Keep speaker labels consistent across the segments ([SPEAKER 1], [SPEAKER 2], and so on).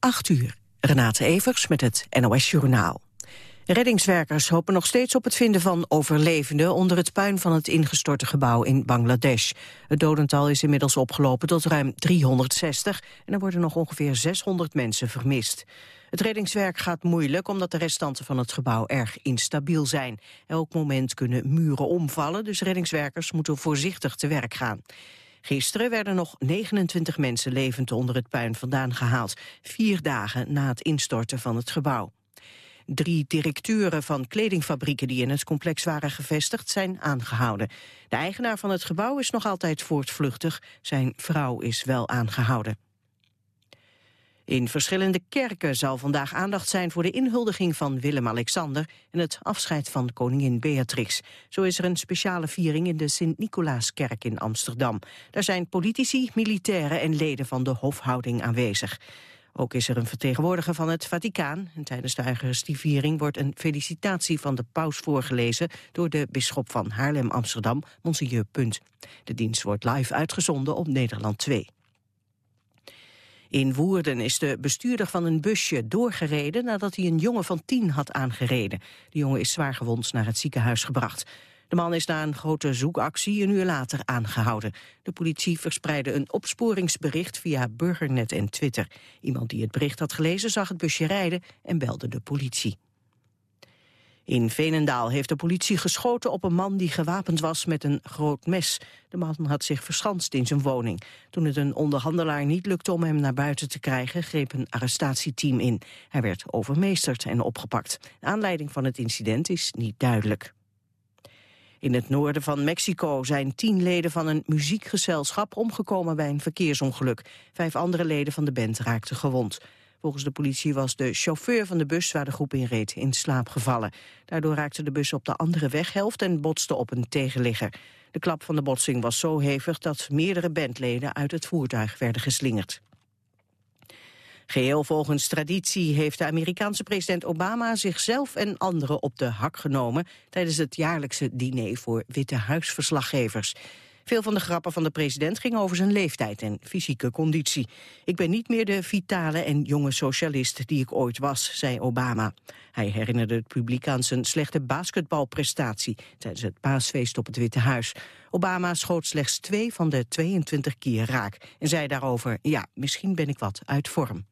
[SPEAKER 1] 8 uur. Renate Evers met het NOS Journaal. Reddingswerkers hopen nog steeds op het vinden van overlevenden... onder het puin van het ingestorte gebouw in Bangladesh. Het dodental is inmiddels opgelopen tot ruim 360... en er worden nog ongeveer 600 mensen vermist. Het reddingswerk gaat moeilijk omdat de restanten van het gebouw erg instabiel zijn. Elk moment kunnen muren omvallen, dus reddingswerkers moeten voorzichtig te werk gaan. Gisteren werden nog 29 mensen levend onder het puin vandaan gehaald, vier dagen na het instorten van het gebouw. Drie directeuren van kledingfabrieken die in het complex waren gevestigd zijn aangehouden. De eigenaar van het gebouw is nog altijd voortvluchtig, zijn vrouw is wel aangehouden. In verschillende kerken zal vandaag aandacht zijn voor de inhuldiging van Willem-Alexander en het afscheid van koningin Beatrix. Zo is er een speciale viering in de Sint-Nicolaaskerk in Amsterdam. Daar zijn politici, militairen en leden van de hofhouding aanwezig. Ook is er een vertegenwoordiger van het Vaticaan. En tijdens de Eucharistieviering wordt een felicitatie van de paus voorgelezen... door de bisschop van Haarlem-Amsterdam, Monseigneur Punt. De dienst wordt live uitgezonden op Nederland 2. In Woerden is de bestuurder van een busje doorgereden nadat hij een jongen van tien had aangereden. De jongen is zwaargewond naar het ziekenhuis gebracht. De man is na een grote zoekactie een uur later aangehouden. De politie verspreidde een opsporingsbericht via Burgernet en Twitter. Iemand die het bericht had gelezen zag het busje rijden en belde de politie. In Veenendaal heeft de politie geschoten op een man die gewapend was met een groot mes. De man had zich verschanst in zijn woning. Toen het een onderhandelaar niet lukte om hem naar buiten te krijgen, greep een arrestatieteam in. Hij werd overmeesterd en opgepakt. De aanleiding van het incident is niet duidelijk. In het noorden van Mexico zijn tien leden van een muziekgezelschap omgekomen bij een verkeersongeluk. Vijf andere leden van de band raakten gewond. Volgens de politie was de chauffeur van de bus waar de groep in reed in slaap gevallen. Daardoor raakte de bus op de andere weghelft en botste op een tegenligger. De klap van de botsing was zo hevig dat meerdere bandleden uit het voertuig werden geslingerd. Geheel volgens traditie heeft de Amerikaanse president Obama zichzelf en anderen op de hak genomen tijdens het jaarlijkse diner voor Witte Huisverslaggevers. Veel van de grappen van de president gingen over zijn leeftijd en fysieke conditie. Ik ben niet meer de vitale en jonge socialist die ik ooit was, zei Obama. Hij herinnerde het publiek aan zijn slechte basketbalprestatie tijdens het paasfeest op het Witte Huis. Obama schoot slechts twee van de 22 keer raak en zei daarover, ja, misschien ben ik wat uit vorm.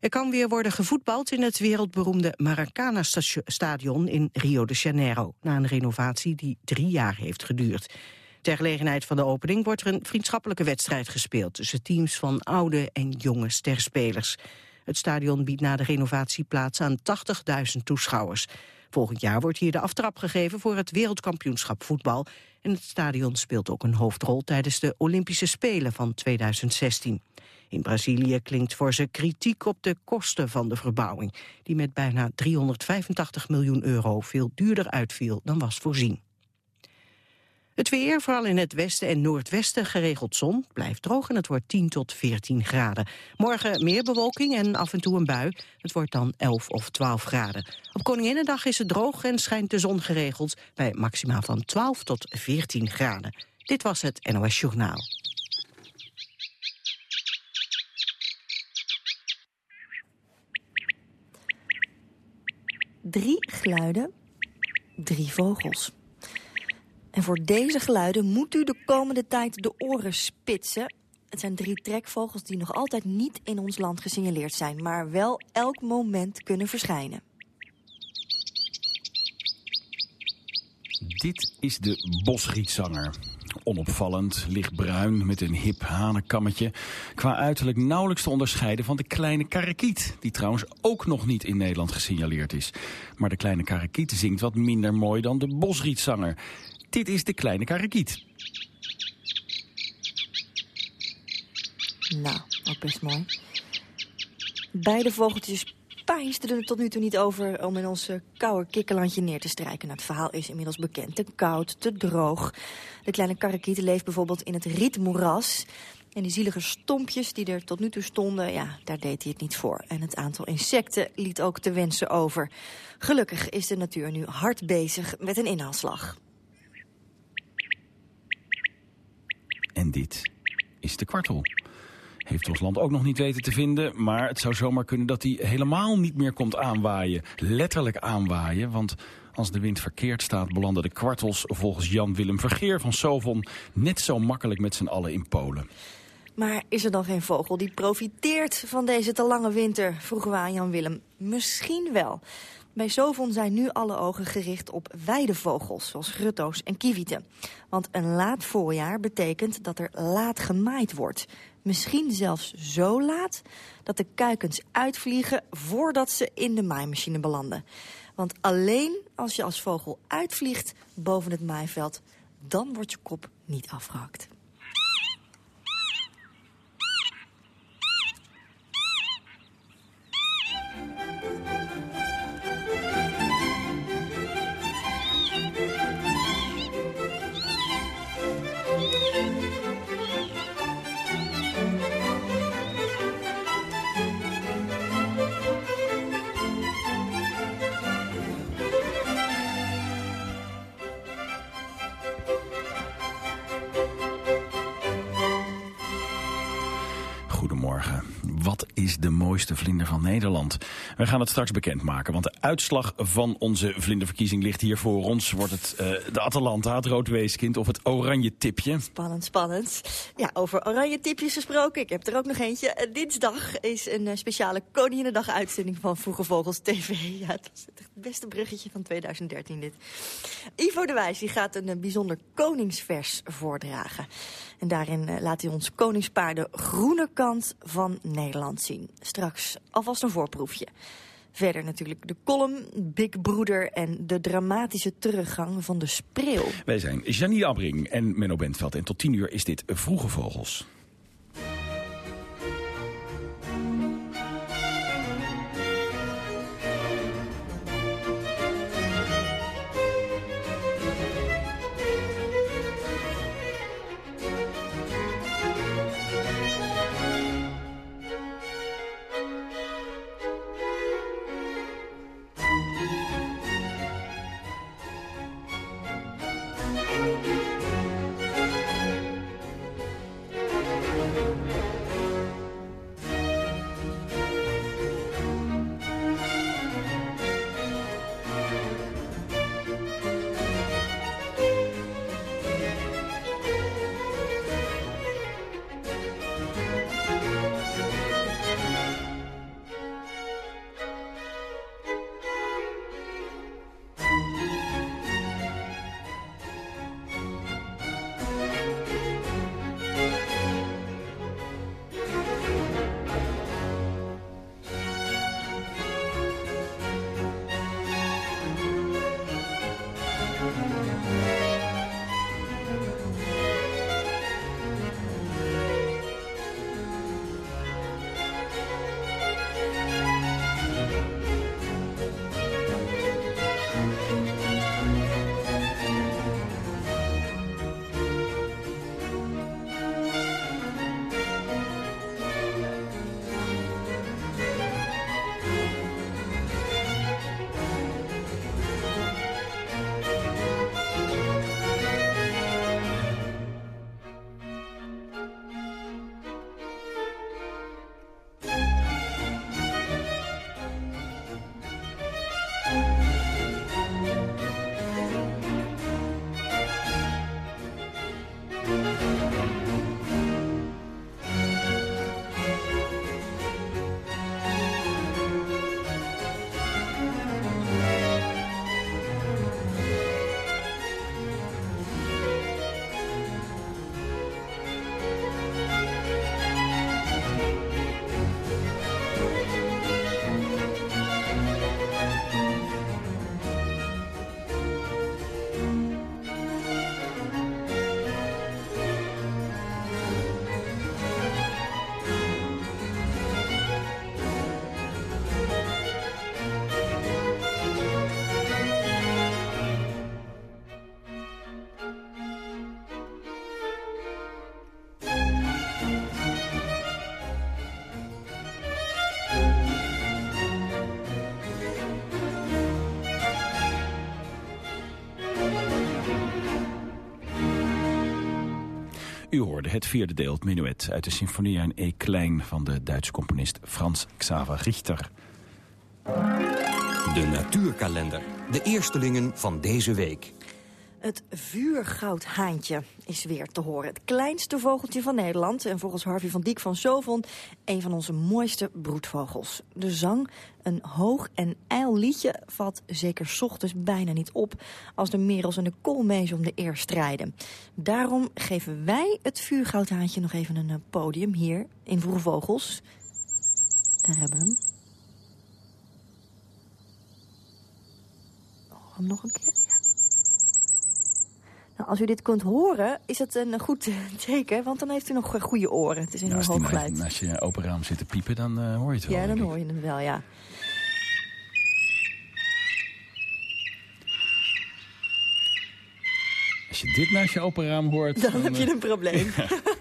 [SPEAKER 1] Er kan weer worden gevoetbald in het wereldberoemde Maracana-stadion in Rio de Janeiro, na een renovatie die drie jaar heeft geduurd. Ter gelegenheid van de opening wordt er een vriendschappelijke wedstrijd gespeeld tussen teams van oude en jonge sterspelers. Het stadion biedt na de renovatie plaats aan 80.000 toeschouwers. Volgend jaar wordt hier de aftrap gegeven voor het wereldkampioenschap voetbal. En het stadion speelt ook een hoofdrol tijdens de Olympische Spelen van 2016. In Brazilië klinkt voor ze kritiek op de kosten van de verbouwing... die met bijna 385 miljoen euro veel duurder uitviel dan was voorzien. Het weer, vooral in het westen en noordwesten geregeld zon, blijft droog en het wordt 10 tot 14 graden. Morgen meer bewolking en af en toe een bui. Het wordt dan 11 of 12 graden. Op Koninginnedag is het droog en schijnt de zon geregeld bij maximaal van 12 tot 14 graden. Dit was het NOS Journaal.
[SPEAKER 2] Drie geluiden, drie vogels. En voor deze geluiden moet u de komende tijd de oren spitsen. Het zijn drie trekvogels die nog altijd niet in ons land gesignaleerd zijn... maar wel elk moment kunnen verschijnen.
[SPEAKER 3] Dit is de bosrietzanger. Onopvallend, lichtbruin, met een hip hanenkammetje. Qua uiterlijk nauwelijks te onderscheiden van de kleine karakiet. Die trouwens ook nog niet in Nederland gesignaleerd is. Maar de kleine karakiet zingt wat minder mooi dan de bosrietzanger. Dit is de kleine karakiet.
[SPEAKER 2] Nou, ook best mooi. Beide vogeltjes pijnsten er tot nu toe niet over om in ons koude kikkerlandje neer te strijken. Het verhaal is inmiddels bekend. Te koud, te droog. De kleine karakiet leeft bijvoorbeeld in het rietmoeras. En die zielige stompjes die er tot nu toe stonden, ja, daar deed hij het niet voor. En het aantal insecten liet ook te wensen over. Gelukkig is de natuur nu hard bezig met een inhaalslag.
[SPEAKER 3] En dit is de kwartel. Heeft ons land ook nog niet weten te vinden. Maar het zou zomaar kunnen dat hij helemaal niet meer komt aanwaaien. Letterlijk aanwaaien, want als de wind verkeerd staat... belanden de kwartels volgens Jan-Willem Vergeer van Sovon... net zo makkelijk met z'n allen in Polen.
[SPEAKER 2] Maar is er dan geen vogel die profiteert van deze te lange winter? Vroegen we aan Jan-Willem. Misschien wel. Bij Sovon zijn nu alle ogen gericht op weidevogels, zoals grutto's en kievieten. Want een laat voorjaar betekent dat er laat gemaaid wordt. Misschien zelfs zo laat dat de kuikens uitvliegen voordat ze in de maaimachine belanden. Want alleen als je als vogel uitvliegt boven het maaiveld, dan wordt je kop niet afgehakt.
[SPEAKER 3] Van Nederland? We gaan het straks bekendmaken, want de uitslag van onze vlinderverkiezing ligt hier voor ons. Wordt het uh, de Atalanta, het rood weeskind of het oranje tipje?
[SPEAKER 2] Spannend, spannend. Ja, over oranje tipjes gesproken. Ik heb er ook nog eentje. Uh, dinsdag is een uh, speciale Koninginnedag uitzending van Vroege Vogels TV. Ja, het was het beste bruggetje van 2013 dit. Ivo de Wijs die gaat een bijzonder koningsvers voordragen. En daarin laat hij ons koningspaar de groene kant van Nederland zien. Straks alvast een voorproefje. Verder natuurlijk de column, Big Broeder en de dramatische teruggang van de spreeuw.
[SPEAKER 3] Wij zijn Janine Abring en Menno Bentveld. En tot tien uur is dit Vroege Vogels. Hoorde het vierde deel, het menuet... uit de Symfonia in E klein van de Duitse componist Frans Xaver Richter.
[SPEAKER 4] De natuurkalender. De eerstelingen van deze week.
[SPEAKER 2] Het vuurgoudhaantje is weer te horen. Het kleinste vogeltje van Nederland. En volgens Harvey van Diek van Zovon een van onze mooiste broedvogels. De zang, een hoog en ijl liedje, valt zeker ochtends bijna niet op... als de merels en de koolmezen om de eer strijden. Daarom geven wij het vuurgoudhaantje nog even een podium hier in Vroege Vogels. Daar hebben we hem. Hem nog een keer. Nou, als u dit kunt horen, is het een goed teken, want dan heeft u nog goede oren. Het is een
[SPEAKER 3] Nou,
[SPEAKER 2] heel
[SPEAKER 3] als,
[SPEAKER 2] hoog geluid.
[SPEAKER 3] als je open raam zit te piepen, dan eh, hoor je het wel.
[SPEAKER 2] Ja, dan hoor je hem wel, ja.
[SPEAKER 3] Als je dit naast je open raam hoort...
[SPEAKER 2] Dan heb je
[SPEAKER 3] eh,
[SPEAKER 2] een probleem. Dit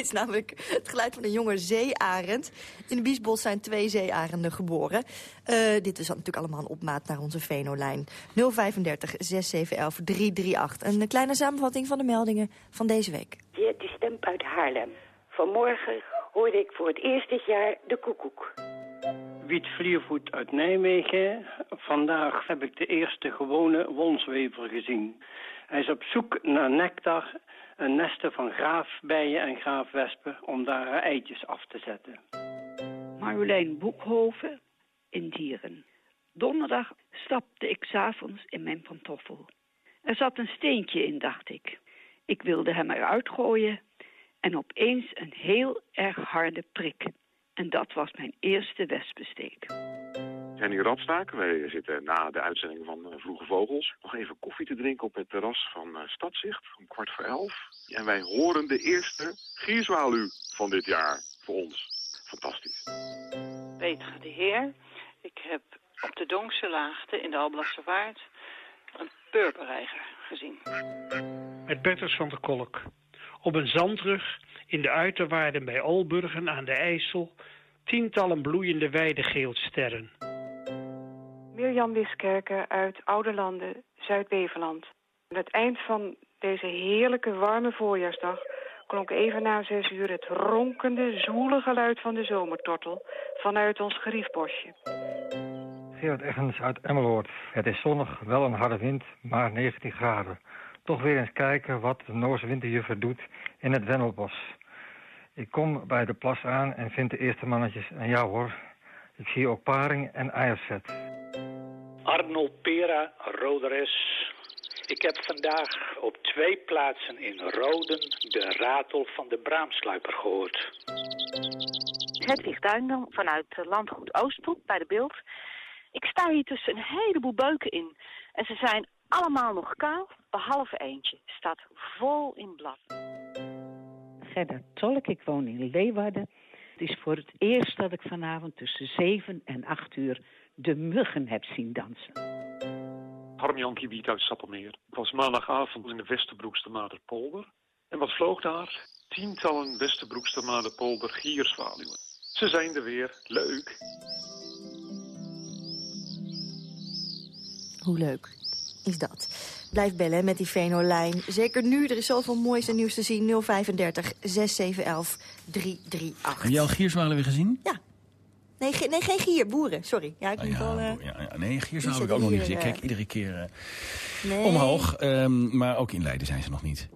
[SPEAKER 2] is namelijk het geluid van een jonge zeearend. In de Biesbos zijn twee zeearenden geboren. Eh, dit is natuurlijk allemaal een opmaat naar onze Venolijn. 035 6711 338. Een kleine samenvatting van de meldingen van deze week.
[SPEAKER 5] Ja, de stem uit Haarlem. Vanmorgen hoorde ik voor het eerst dit jaar de koekoek.
[SPEAKER 6] Wiet Vliervoet uit Nijmegen. Vandaag heb ik de eerste gewone wonswever gezien. Hij is op zoek naar nectar en nesten van graafbijen en graafwespen om daar eitjes af te zetten.
[SPEAKER 7] Marjolein Boekhoven in Dieren. Donderdag stapte ik s'avonds in mijn pantoffel. Er zat een steentje in, dacht ik. Ik wilde hem eruit gooien en opeens een heel erg harde prik. En dat was mijn eerste wespensteek.
[SPEAKER 8] In Radstaak. Wij zitten na de uitzending van eh, Vroege Vogels nog even koffie te drinken op het terras van eh, Stadzicht om kwart voor elf. En wij horen de eerste gierzwaluw van dit jaar voor ons. Fantastisch.
[SPEAKER 9] Peter de Heer. Ik heb op de Donkse Laagte in de Alblasse Waard een purperreiger gezien.
[SPEAKER 10] met Bertus van der Kolk. Op een zandrug in de uiterwaarden bij Olburgen aan de IJssel... tientallen bloeiende weidegeelsterren.
[SPEAKER 11] Mirjam Wiskerker uit Ouderlanden, Zuid-Beveland. Aan het eind van deze heerlijke warme voorjaarsdag klonk even na zes uur het ronkende, zwoele geluid van de zomertortel vanuit ons geriefbosje.
[SPEAKER 12] Gerard Eggens uit Emmeloord. Het is zonnig, wel een harde wind, maar 19 graden. Toch weer eens kijken wat de Noorse winterjuffer doet in het Wendelbos. Ik kom bij de plas aan en vind de eerste mannetjes. En ja hoor, ik zie ook paring en eierzet.
[SPEAKER 13] Arnold Pera, Roderes. Ik heb vandaag op twee plaatsen in Roden de ratel van de braamsluiper gehoord.
[SPEAKER 14] Hedwig Duindam vanuit Landgoed Oosthoek bij de Beeld. Ik sta hier tussen een heleboel beuken in. En ze zijn allemaal nog kaal, behalve eentje. Staat vol in blad.
[SPEAKER 15] Gerda Tolk, ik woon in Leeuwarden. Het is voor het eerst dat ik vanavond tussen 7 en 8 uur de muggen heb zien dansen.
[SPEAKER 16] Harm-Jan Kiewiet uit Sappemeer. Ik was maandagavond in de Westerbroekste Maderpolder. En wat vloog daar? Tientallen Westerbroekste Maderpolder gierzwaluwen. Ze zijn er weer. Leuk.
[SPEAKER 2] Hoe leuk is dat? Blijf bellen met die Venolijn. Zeker nu, er is zoveel moois en nieuws te zien. 035 6711 338.
[SPEAKER 3] Heb je al gierzwalen weer gezien?
[SPEAKER 2] Ja. Nee, ge- nee, geen gier, boeren. Sorry. Ja, ik moet wel... eh,
[SPEAKER 3] Ja, ja, nee, gierzwalen heb ik ook nog niet gezien. Ik
[SPEAKER 2] eh,
[SPEAKER 3] kijk iedere keer eh,
[SPEAKER 2] nee.
[SPEAKER 3] omhoog. ehm, maar ook in Leiden zijn ze nog niet.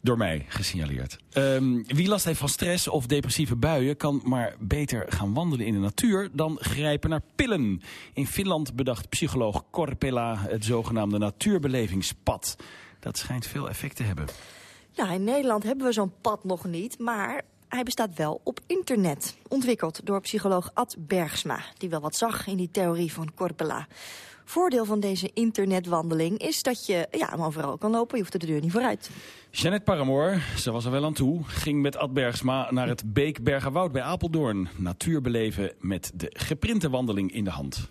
[SPEAKER 3] Door mij gesignaleerd. Ehm, wie last heeft van stress of depressieve buien... kan maar beter gaan wandelen in de natuur dan grijpen naar pillen. In Finland bedacht psycholoog Korpela het zogenaamde natuurbelevingspad. Dat schijnt veel effect te hebben.
[SPEAKER 2] Nou, in Nederland hebben we zo'n pad nog niet, maar hij bestaat wel op internet. Ontwikkeld door psycholoog Ad Bergsma, die wel wat zag in die theorie van Korpela. Voordeel van deze internetwandeling is dat je ja, hem overal kan lopen. Je hoeft er de deur niet vooruit.
[SPEAKER 3] Jeannette Paramoor, ze was er wel aan toe, ging met Ad Bergsma naar het Beekbergenwoud bij Apeldoorn. Natuur beleven met de geprinte wandeling in de hand.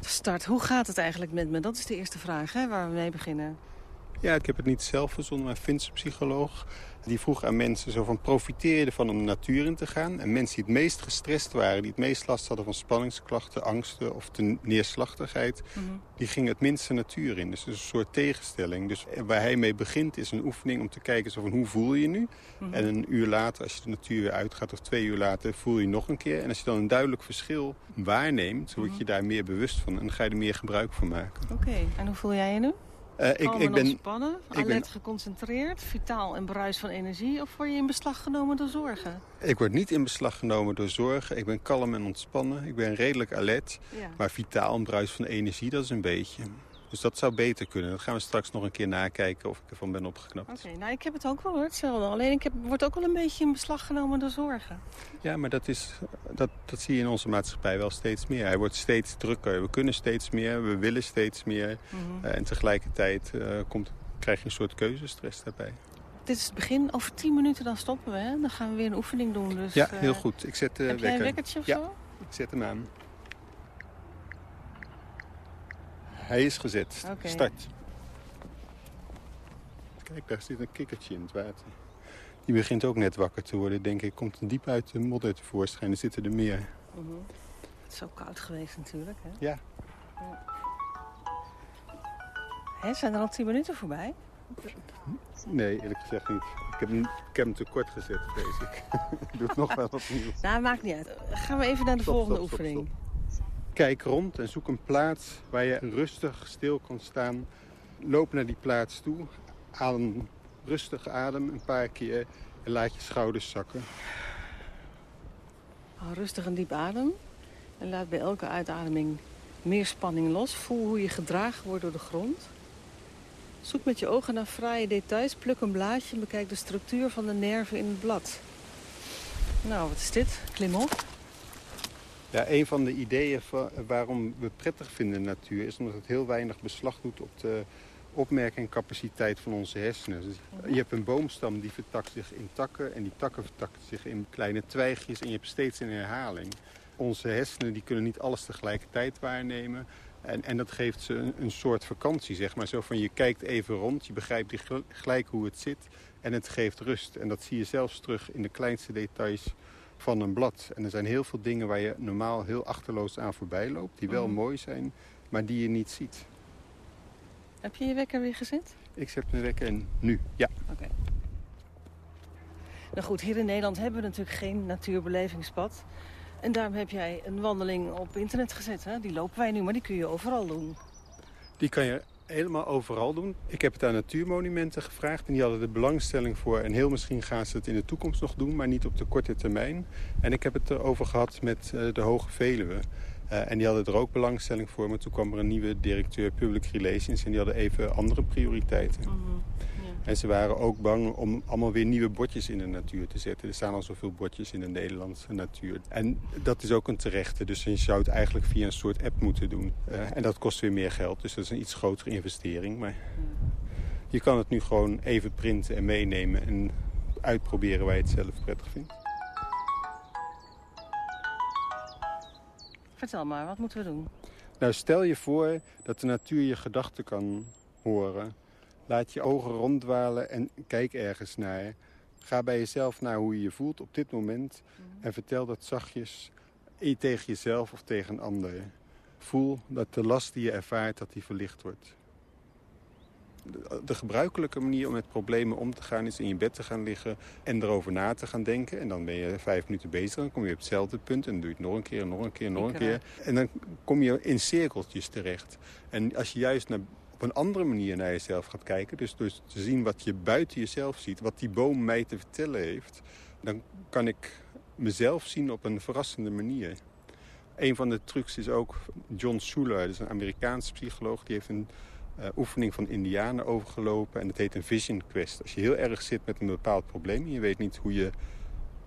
[SPEAKER 17] Start, hoe gaat het eigenlijk met me? Dat is de eerste vraag hè, waar we mee beginnen.
[SPEAKER 18] Ja, ik heb het niet zelf verzonnen, maar Finse psycholoog. Die vroeg aan mensen zo van profiteer je ervan om de natuur in te gaan. En mensen die het meest gestrest waren, die het meest last hadden van spanningsklachten, angsten of de neerslachtigheid,
[SPEAKER 17] Mhm.
[SPEAKER 18] die gingen het minste natuur in. Dus het is een soort tegenstelling. Dus waar hij mee begint is een oefening om te kijken zo van hoe voel je je nu.
[SPEAKER 17] Mhm.
[SPEAKER 18] En een uur later, als je de natuur weer uitgaat of twee uur later, voel je nog een keer. En als je dan een duidelijk verschil waarneemt, word je daar meer bewust van. En dan ga je er meer gebruik van maken.
[SPEAKER 17] Oké, en hoe voel jij je nu?
[SPEAKER 18] Eh, ik, ik
[SPEAKER 17] en
[SPEAKER 18] ben,
[SPEAKER 17] ontspannen,
[SPEAKER 18] ik
[SPEAKER 17] alert
[SPEAKER 18] ben-
[SPEAKER 17] geconcentreerd, vitaal en bruis van energie... of word je in beslag genomen door zorgen?
[SPEAKER 18] Ik word niet in beslag genomen door zorgen. Ik ben kalm en ontspannen. Ik ben redelijk alert.
[SPEAKER 17] Ja.
[SPEAKER 18] Maar vitaal en bruis van energie, dat is een beetje. Dus dat zou beter kunnen. Dat gaan we straks nog een keer nakijken of ik ervan ben opgeknapt.
[SPEAKER 17] Oké, nou ik heb het ook wel hoor, hetzelfde. Alleen ik heb, word ook wel een beetje in beslag genomen door zorgen.
[SPEAKER 18] Ja, maar dat, is, dat, dat zie je in onze maatschappij wel steeds meer. Hij wordt steeds drukker. We kunnen steeds meer, we willen steeds meer.
[SPEAKER 17] Mhm.
[SPEAKER 18] Eh, en tegelijkertijd eh, komt, krijg je een soort keuzestress daarbij.
[SPEAKER 17] Dit is het begin. Over tien minuten dan stoppen we. Hè? Dan gaan we weer een oefening doen. Dus,
[SPEAKER 18] ja,
[SPEAKER 17] eh,
[SPEAKER 18] heel goed. Ik zet de
[SPEAKER 17] heb jij een
[SPEAKER 18] wekker.
[SPEAKER 17] wekkertje of
[SPEAKER 18] ja,
[SPEAKER 17] zo?
[SPEAKER 18] ik zet hem aan. Hij is gezet. Start. Kijk, daar zit een kikkertje in het water. Die begint ook net wakker te worden, denk ik. Komt diep uit de modder tevoorschijn. Er zitten er meer.
[SPEAKER 17] Mhm. Het is zo koud geweest natuurlijk. Hè?
[SPEAKER 18] Ja.
[SPEAKER 17] Hè, zijn er al tien minuten voorbij?
[SPEAKER 18] Nee, eerlijk gezegd niet. Ik heb ik heb hem te kort gezet, vrees ik. ik doe het nog wel opnieuw.
[SPEAKER 17] Nou, maakt niet uit. Gaan we even naar de
[SPEAKER 18] Stop,
[SPEAKER 17] volgende
[SPEAKER 18] stop, stop,
[SPEAKER 17] oefening.
[SPEAKER 18] Kijk rond en zoek een plaats waar je rustig stil kan staan. Loop naar die plaats toe. Adem rustig adem een paar keer en laat je schouders zakken.
[SPEAKER 17] Rustig en diep adem. En laat bij elke uitademing meer spanning los. Voel hoe je gedragen wordt door de grond. Zoek met je ogen naar fraaie details. Pluk een blaadje en bekijk de structuur van de nerven in het blad. Nou, wat is dit? Klim op.
[SPEAKER 18] Ja, een van de ideeën waarom we prettig vinden de natuur... is omdat het heel weinig beslag doet op de opmerkingcapaciteit van onze hersenen. Dus je hebt een boomstam die vertakt zich in takken... en die takken vertakken zich in kleine twijgjes en je hebt steeds een herhaling. Onze hersenen die kunnen niet alles tegelijkertijd waarnemen... En, en dat geeft ze een, soort vakantie, zeg maar. Zo van je kijkt even rond, je begrijpt gelijk hoe het zit... en het geeft rust. En dat zie je zelfs terug in de kleinste details van een blad. En er zijn heel veel dingen waar je normaal heel achterloos aan voorbij loopt... die wel
[SPEAKER 17] Mhm.
[SPEAKER 18] mooi zijn, maar die je niet ziet.
[SPEAKER 17] Heb je je wekker weer gezet?
[SPEAKER 18] Ik zet mijn wekker in nu, ja.
[SPEAKER 17] Oké. Nou goed, hier in Nederland hebben we natuurlijk geen natuurbelevingspad. En daarom heb jij een wandeling op internet gezet. Hè? Die lopen wij nu, maar die kun je overal doen.
[SPEAKER 18] Die kan je helemaal overal doen. Ik heb het aan natuurmonumenten gevraagd en die hadden er belangstelling voor. En heel misschien gaan ze het in de toekomst nog doen, maar niet op de korte termijn. En ik heb het erover gehad met eh, de Hoge Veluwe. Eh, en die hadden er ook belangstelling voor, maar toen kwam er een nieuwe directeur Public Relations... en die hadden even andere prioriteiten. En ze waren ook bang om allemaal weer nieuwe bordjes in de natuur te zetten. Er staan al zoveel bordjes in de Nederlandse natuur. En dat is ook een terechte. Dus je zou het eigenlijk via een soort app moeten doen. Eh, en dat kost weer meer geld. Dus dat is een iets grotere investering. Maar je kan het nu gewoon even printen en meenemen... en uitproberen waar je het zelf prettig vindt.
[SPEAKER 17] Vertel maar, wat moeten we doen?
[SPEAKER 18] Nou, stel je voor dat de natuur je gedachten kan horen. Laat je ogen ronddwalen en kijk ergens naar. Ga bij jezelf naar hoe je je voelt op dit moment. En vertel dat zachtjes eh, tegen jezelf of tegen een ander. Voel dat de last die je ervaart, dat die verlicht wordt. De, de gebruikelijke manier om met problemen om te gaan is in je bed te gaan liggen en erover na te gaan denken. En dan ben je vijf minuten bezig, dan kom je op hetzelfde punt en dan doe je het nog een keer, nog een keer, nog een keer. En dan kom je in cirkeltjes terecht. En als je juist naar, op een andere manier naar jezelf gaat kijken, dus, dus te zien wat je buiten jezelf ziet, wat die boom mij te vertellen heeft, dan kan ik mezelf zien op een verrassende manier. Een van de trucs is ook John Schuller, dat is een Amerikaanse psycholoog, die heeft een uh, oefening van indianen overgelopen. En dat heet een vision quest. Als je heel erg zit met een bepaald probleem... je weet niet hoe je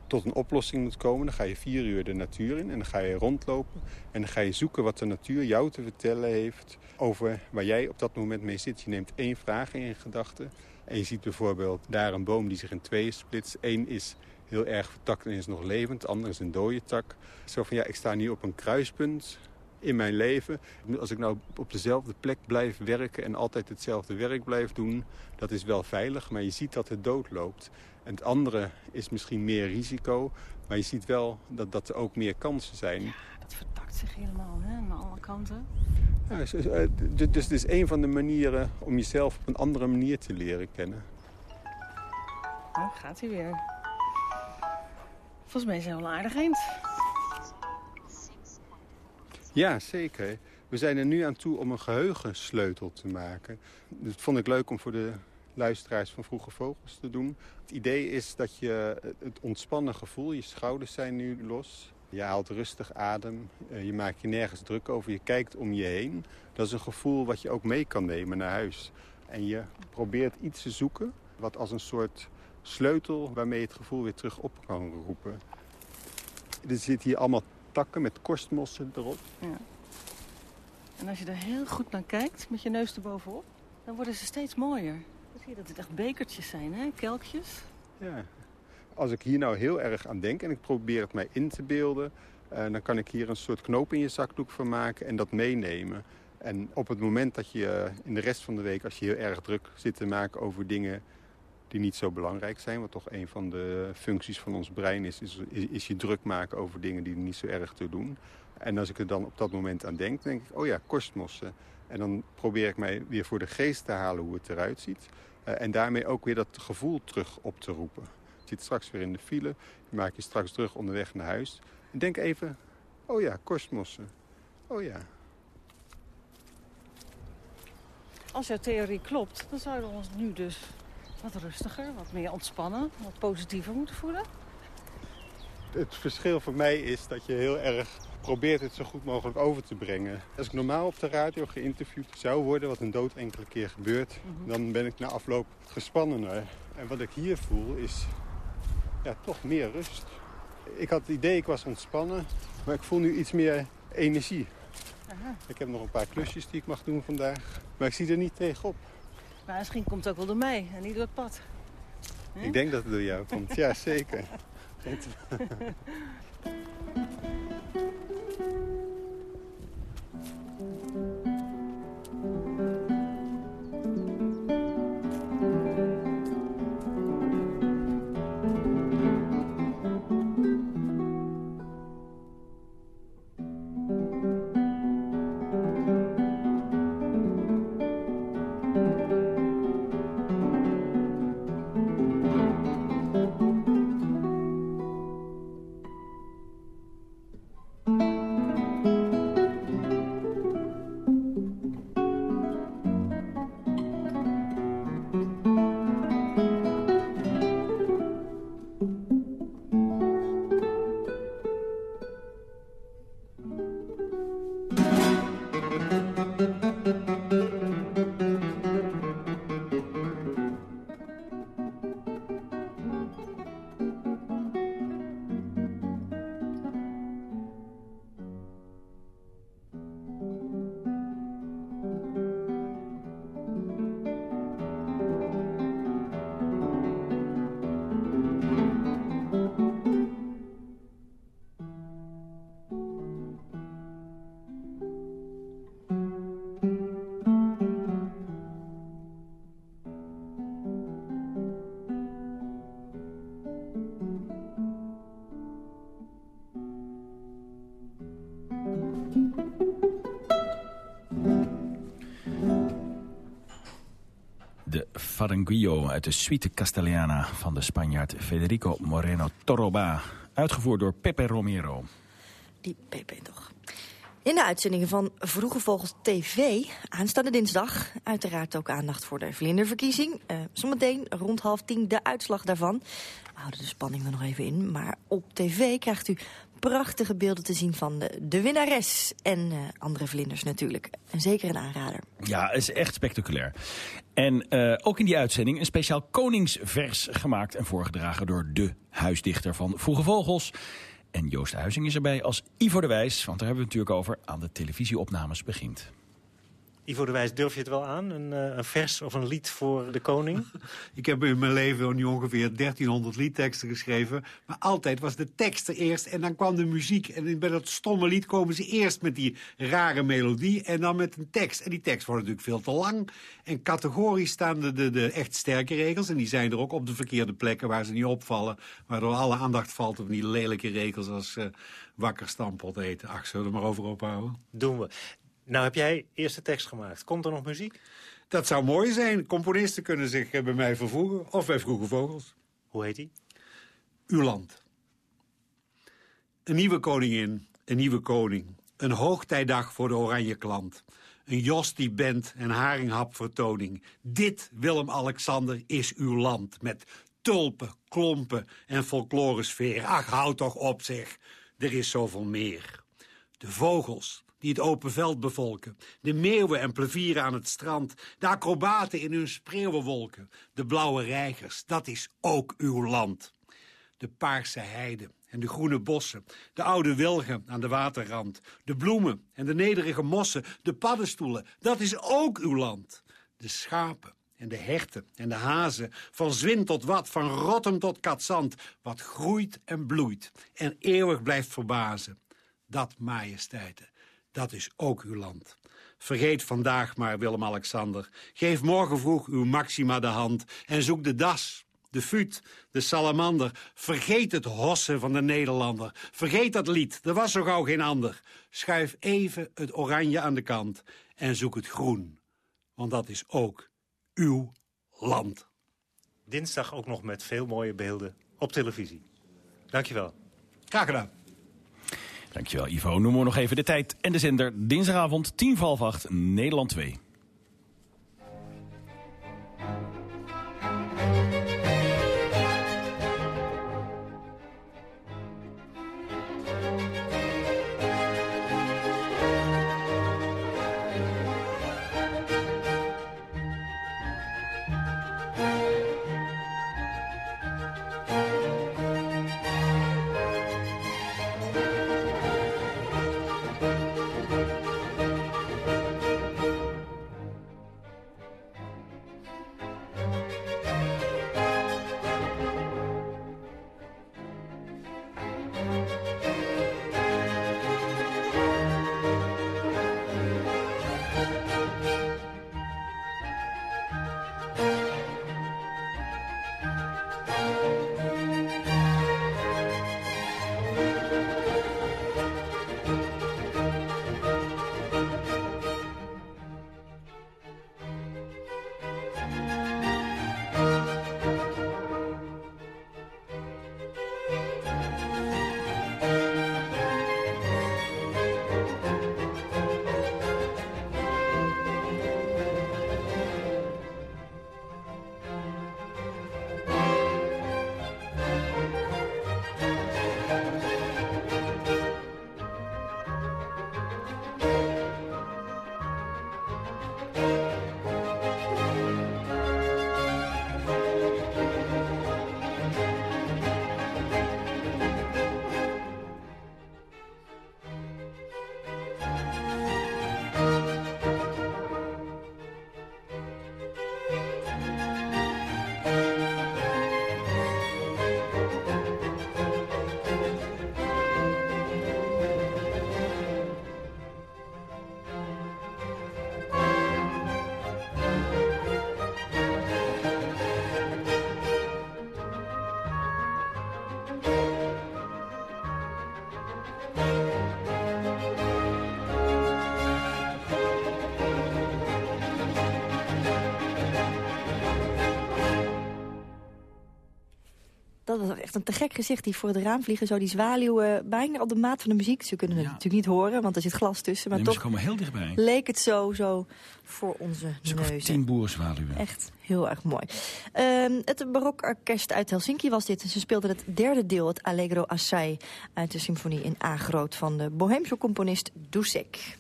[SPEAKER 18] tot een oplossing moet komen... dan ga je vier uur de natuur in en dan ga je rondlopen... en dan ga je zoeken wat de natuur jou te vertellen heeft... over waar jij op dat moment mee zit. Je neemt één vraag in gedachten... en je ziet bijvoorbeeld daar een boom die zich in tweeën splitst. Eén is heel erg vertakt en is nog levend. De andere is een dode tak. Zo van, ja, ik sta nu op een kruispunt in mijn leven. Als ik nou op dezelfde plek blijf werken en altijd hetzelfde werk blijf doen... dat is wel veilig, maar je ziet dat het doodloopt. En het andere is misschien meer risico, maar je ziet wel dat, dat er ook meer kansen zijn.
[SPEAKER 17] Dat vertakt zich helemaal hè, aan alle kanten.
[SPEAKER 18] Ja, dus, eh, dus, dus het is een van de manieren om jezelf op een andere manier te leren kennen.
[SPEAKER 17] Nou, gaat hij weer. Volgens mij zijn we wel aardig eens.
[SPEAKER 18] Ja, zeker. We zijn er nu aan toe om een geheugensleutel te maken. Dat vond ik leuk om voor de luisteraars van Vroege Vogels te doen. Het idee is dat je het ontspannen gevoel, je schouders zijn nu los... Je haalt rustig adem, eh, je maakt je nergens druk over, je kijkt om je heen. Dat is een gevoel wat je ook mee kan nemen naar huis. En je probeert iets te zoeken wat als een soort sleutel waarmee je het gevoel weer terug op kan roepen. Er zitten hier allemaal takken met korstmossen erop.
[SPEAKER 17] Ja. En als je er heel goed naar kijkt, met je neus erbovenop, dan worden ze steeds mooier. Dan zie je dat het echt bekertjes zijn, hè? kelkjes.
[SPEAKER 18] Ja. Als ik hier nou heel erg aan denk en ik probeer het mij in te beelden... Uh, dan kan ik hier een soort knoop in je zakdoek van maken en dat meenemen. En op het moment dat je in de rest van de week, als je heel erg druk zit te maken over dingen die niet zo belangrijk zijn... wat toch een van de functies van ons brein is, is, is, je druk maken over dingen die niet zo erg te doen. En als ik er dan op dat moment aan denk, denk ik, oh ja, korstmossen. En dan probeer ik mij weer voor de geest te halen hoe het eruit ziet. Uh, en daarmee ook weer dat gevoel terug op te roepen. Je zit straks weer in de file, je maakt je straks terug onderweg naar huis. En denk even, oh ja, korstmossen. Oh ja.
[SPEAKER 17] Als jouw theorie klopt, dan zouden we ons nu dus wat rustiger, wat meer ontspannen, wat positiever moeten voelen.
[SPEAKER 18] Het verschil voor mij is dat je heel erg probeert het zo goed mogelijk over te brengen. Als ik normaal op de radio geïnterviewd zou worden, wat een dood enkele keer gebeurt... Mm -hmm. dan ben ik na afloop gespannener. En wat ik hier voel is ja, toch meer rust. Ik had het idee, ik was ontspannen, maar ik voel nu iets meer energie. Aha. Ik heb nog een paar klusjes die ik mag doen vandaag, maar ik zie er niet tegenop.
[SPEAKER 17] Maar misschien komt het ook wel door mij en niet door het pad.
[SPEAKER 18] He? Ik denk dat het door jou komt, ja zeker.
[SPEAKER 3] Faranguillo uit de Suite Castellana van de Spanjaard Federico Moreno Torroba. Uitgevoerd door Pepe Romero.
[SPEAKER 2] Die Pepe toch. In de uitzendingen van Vroege Vogels TV, aanstaande dinsdag... uiteraard ook aandacht voor de vlinderverkiezing. Uh, zometeen rond half tien de uitslag daarvan. We houden de spanning er nog even in. Maar op tv krijgt u prachtige beelden te zien van de, de winnares. En uh, andere vlinders natuurlijk. En zeker een aanrader.
[SPEAKER 3] Ja, is echt spectaculair. En uh, ook in die uitzending een speciaal koningsvers gemaakt... en voorgedragen door de huisdichter van Vroege Vogels... En Joost Huizing is erbij als Ivo de Wijs, want daar hebben we het natuurlijk over, aan de televisieopnames begint.
[SPEAKER 19] Ivo de Wijs, durf je het wel aan? Een, uh, een, vers of een lied voor de koning?
[SPEAKER 20] ik heb in mijn leven nu ongeveer 1300 liedteksten geschreven. Maar altijd was de tekst er eerst en dan kwam de muziek. En bij dat stomme lied komen ze eerst met die rare melodie en dan met een tekst. En die tekst wordt natuurlijk veel te lang. En categorisch staan de, de, de echt sterke regels. En die zijn er ook op de verkeerde plekken waar ze niet opvallen. Waardoor alle aandacht valt op die lelijke regels als uh, wakker stampot eten. Ach, zullen we er maar over ophouden?
[SPEAKER 19] Doen we. Nou heb jij eerst de tekst gemaakt. Komt er nog muziek?
[SPEAKER 20] Dat zou mooi zijn. Componisten kunnen zich bij mij vervoegen. Of bij Vroege Vogels.
[SPEAKER 19] Hoe heet die?
[SPEAKER 20] Uw land. Een nieuwe koningin, een nieuwe koning. Een hoogtijdag voor de oranje klant. Een Jos die bent en haringhap vertoning. Dit, Willem-Alexander, is uw land. Met tulpen, klompen en folkloresfeer. Ach, houd toch op zich. Er is zoveel meer. De vogels, die het open veld bevolken. De meeuwen en plevieren aan het strand. De acrobaten in hun spreeuwenwolken. De blauwe reigers, dat is ook uw land. De paarse heide en de groene bossen. De oude wilgen aan de waterrand. De bloemen en de nederige mossen. De paddenstoelen, dat is ook uw land. De schapen en de herten en de hazen, van zwin tot wat, van rotten tot katzand, wat groeit en bloeit en eeuwig blijft verbazen. Dat majesteiten, dat is ook uw land. Vergeet vandaag maar, Willem-Alexander. Geef morgen vroeg uw Maxima de hand en zoek de das, de fuut, de salamander. Vergeet het hossen van de Nederlander. Vergeet dat lied, er was zo gauw geen ander. Schuif even het oranje aan de kant en zoek het groen. Want dat is ook uw land.
[SPEAKER 19] Dinsdag ook nog met veel mooie beelden op televisie. Dankjewel.
[SPEAKER 20] Graag gedaan.
[SPEAKER 3] Dankjewel Ivo. Noemen we nog even de tijd en de zender. Dinsdagavond 10 voor half 8, Nederland 2.
[SPEAKER 2] Echt een te gek gezicht, die voor het raam vliegen. Zo die zwaluwen, bijna op de maat van de muziek. Ze kunnen het natuurlijk niet horen, want er zit glas tussen. Maar
[SPEAKER 3] nee,
[SPEAKER 2] toch
[SPEAKER 3] ze komen heel dichtbij.
[SPEAKER 2] leek het zo, zo voor onze neuzen.
[SPEAKER 3] tien boerenzwaluwen.
[SPEAKER 2] Echt heel erg mooi. Um, het barokorkest uit Helsinki was dit. Ze speelden het derde deel, het Allegro Assai... uit de symfonie in A groot van de Boheemse componist Dussek.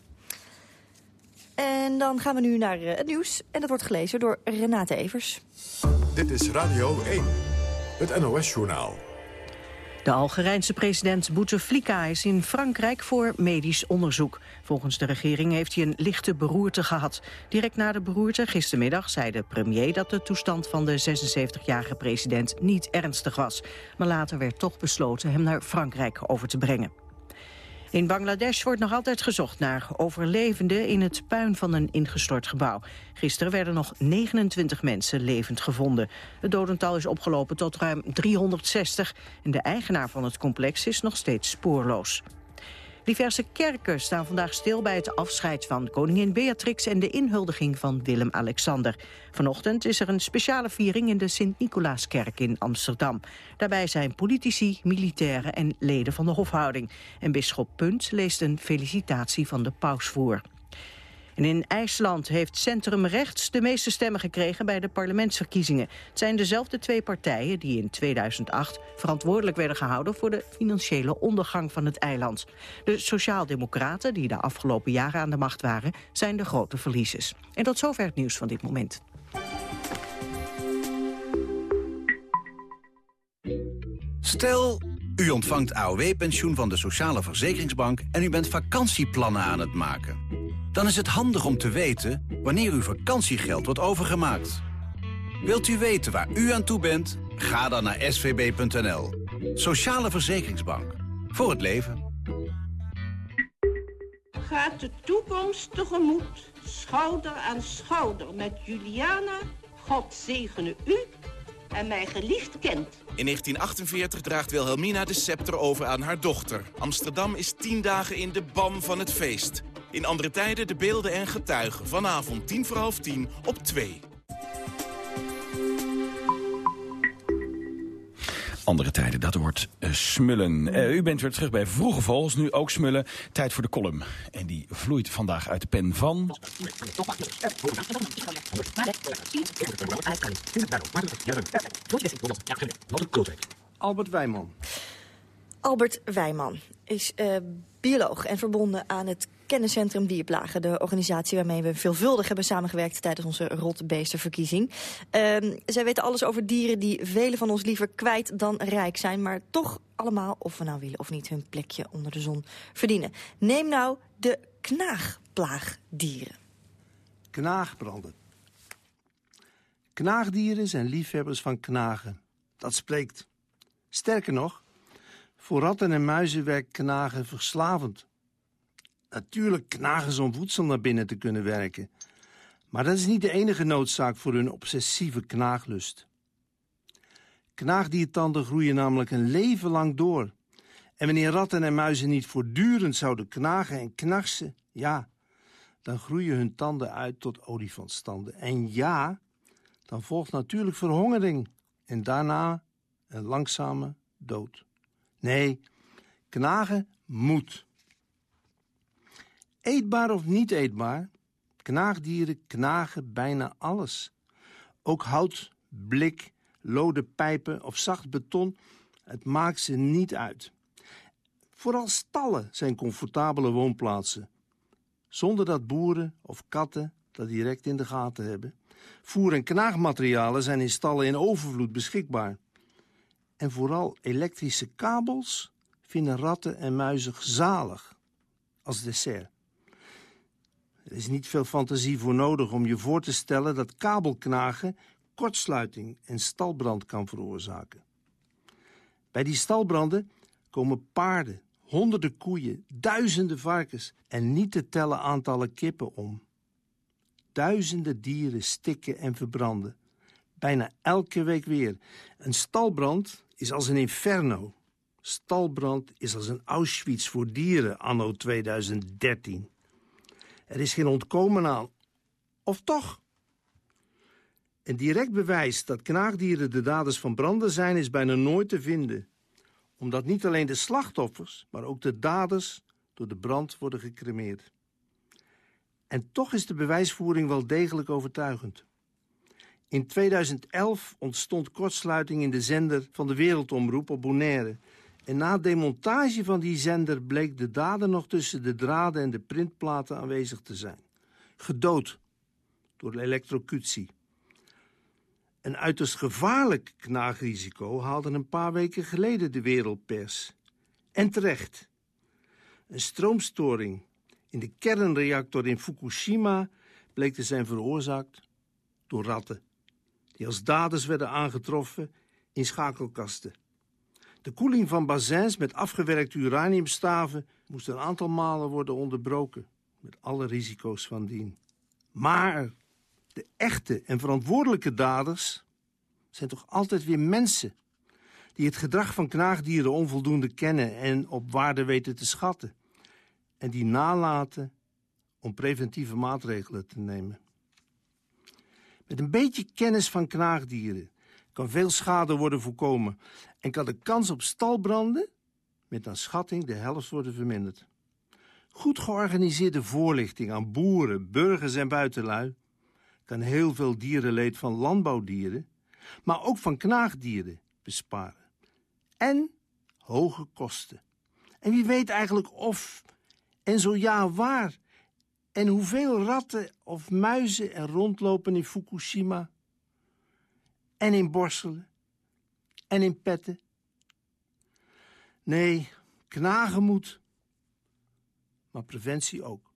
[SPEAKER 2] En dan gaan we nu naar uh, het nieuws. En dat wordt gelezen door Renate Evers.
[SPEAKER 21] Dit is Radio 1. Het NOS-journaal.
[SPEAKER 1] De Algerijnse president Bouteflika is in Frankrijk voor medisch onderzoek. Volgens de regering heeft hij een lichte beroerte gehad. Direct na de beroerte gistermiddag zei de premier dat de toestand van de 76-jarige president niet ernstig was. Maar later werd toch besloten hem naar Frankrijk over te brengen. In Bangladesh wordt nog altijd gezocht naar overlevenden in het puin van een ingestort gebouw. Gisteren werden nog 29 mensen levend gevonden. Het dodental is opgelopen tot ruim 360 en de eigenaar van het complex is nog steeds spoorloos. Diverse kerken staan vandaag stil bij het afscheid van koningin Beatrix en de inhuldiging van Willem-Alexander. Vanochtend is er een speciale viering in de Sint-Nicolaaskerk in Amsterdam. Daarbij zijn politici, militairen en leden van de hofhouding. En bisschop Punt leest een felicitatie van de paus voor. En in IJsland heeft Centrum Rechts de meeste stemmen gekregen bij de parlementsverkiezingen. Het zijn dezelfde twee partijen die in 2008 verantwoordelijk werden gehouden voor de financiële ondergang van het eiland. De Sociaaldemocraten, die de afgelopen jaren aan de macht waren, zijn de grote verliezers. En tot zover het nieuws van dit moment.
[SPEAKER 21] Stel, u ontvangt AOW-pensioen van de Sociale Verzekeringsbank... en u bent vakantieplannen aan het maken. Dan is het handig om te weten wanneer uw vakantiegeld wordt overgemaakt. Wilt u weten waar u aan toe bent? Ga dan naar svb.nl. Sociale Verzekeringsbank. Voor het leven.
[SPEAKER 22] Gaat de toekomst tegemoet, schouder aan schouder met Juliana. God zegene u en mijn geliefd kind.
[SPEAKER 23] In 1948 draagt Wilhelmina de scepter over aan haar dochter. Amsterdam is tien dagen in de bam van het feest. In andere tijden de beelden en getuigen. Vanavond tien voor half tien op 2.
[SPEAKER 3] Andere tijden, dat wordt uh, smullen. Uh, u bent weer terug bij Vroege Vogels, nu ook smullen. Tijd voor de column. En die vloeit vandaag uit de pen van...
[SPEAKER 24] Albert Wijman.
[SPEAKER 2] Albert Wijman is uh, bioloog en verbonden aan het Kenniscentrum Dierplagen. De organisatie waarmee we veelvuldig hebben samengewerkt tijdens onze rotbeestenverkiezing. Uh, zij weten alles over dieren die velen van ons liever kwijt dan rijk zijn. Maar toch allemaal, of we nou willen of niet, hun plekje onder de zon verdienen. Neem nou de knaagplaagdieren.
[SPEAKER 24] Knaagbranden. Knaagdieren zijn liefhebbers van knagen. Dat spreekt. Sterker nog, voor ratten en muizen werkt knagen verslavend. Natuurlijk knagen ze om voedsel naar binnen te kunnen werken. Maar dat is niet de enige noodzaak voor hun obsessieve knaaglust. Knaagdiertanden groeien namelijk een leven lang door. En wanneer ratten en muizen niet voortdurend zouden knagen en knarsen, ja, dan groeien hun tanden uit tot olifantstanden. En ja, dan volgt natuurlijk verhongering en daarna een langzame dood. Nee, knagen moet. Eetbaar of niet eetbaar, knaagdieren knagen bijna alles. Ook hout, blik, lode pijpen of zacht beton, het maakt ze niet uit. Vooral stallen zijn comfortabele woonplaatsen. Zonder dat boeren of katten dat direct in de gaten hebben. Voer- en knaagmaterialen zijn in stallen in overvloed beschikbaar. En vooral elektrische kabels vinden ratten en muizen zalig als dessert. Er is niet veel fantasie voor nodig om je voor te stellen dat kabelknagen kortsluiting en stalbrand kan veroorzaken. Bij die stalbranden komen paarden, honderden koeien, duizenden varkens en niet te tellen aantallen kippen om. Duizenden dieren stikken en verbranden. Bijna elke week weer. Een stalbrand is als een inferno. Stalbrand is als een Auschwitz voor dieren anno 2013. Er is geen ontkomen aan. Of toch? Een direct bewijs dat knaagdieren de daders van branden zijn... is bijna nooit te vinden. Omdat niet alleen de slachtoffers, maar ook de daders... door de brand worden gecremeerd. En toch is de bewijsvoering wel degelijk overtuigend. In 2011 ontstond kortsluiting in de zender van de Wereldomroep op Bonaire... En na demontage van die zender bleek de dader nog tussen de draden en de printplaten aanwezig te zijn. Gedood door de elektrocutie. Een uiterst gevaarlijk knaagrisico haalde een paar weken geleden de wereldpers. En terecht. Een stroomstoring in de kernreactor in Fukushima bleek te zijn veroorzaakt door ratten, die als daders werden aangetroffen in schakelkasten. De koeling van bazins met afgewerkte uraniumstaven moest een aantal malen worden onderbroken, met alle risico's van dien. Maar de echte en verantwoordelijke daders zijn toch altijd weer mensen die het gedrag van knaagdieren onvoldoende kennen en op waarde weten te schatten. En die nalaten om preventieve maatregelen te nemen. Met een beetje kennis van knaagdieren kan veel schade worden voorkomen en kan de kans op stalbranden met naar schatting de helft worden verminderd. Goed georganiseerde voorlichting aan boeren, burgers en buitenlui kan heel veel dierenleed van landbouwdieren, maar ook van knaagdieren besparen. En hoge kosten. En wie weet eigenlijk of, en zo ja waar, en hoeveel ratten of muizen er rondlopen in Fukushima, en in Borselen, en in Petten. Nee, knagen moet, maar preventie ook.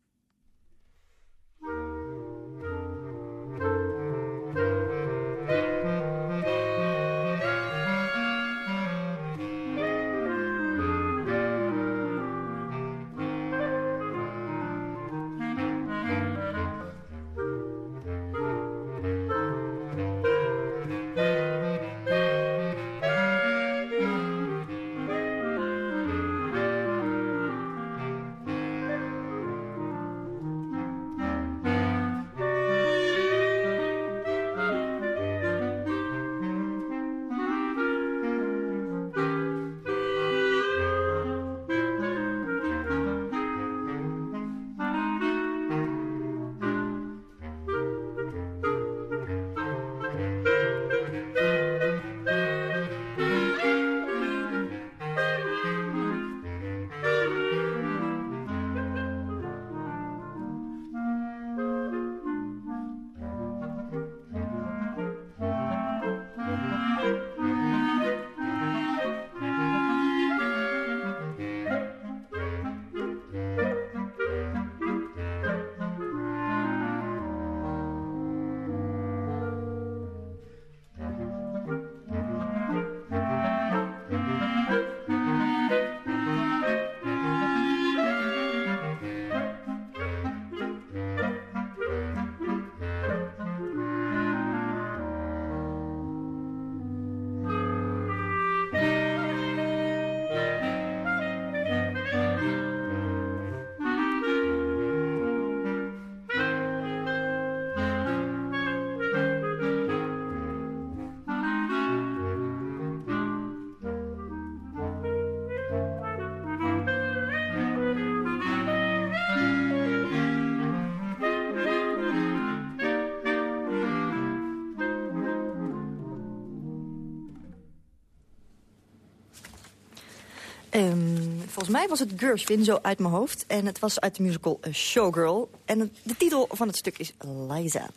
[SPEAKER 2] Volgens mij was het Gershwin, zo uit mijn hoofd. En het was uit de musical Showgirl. En de titel van het stuk is Liza.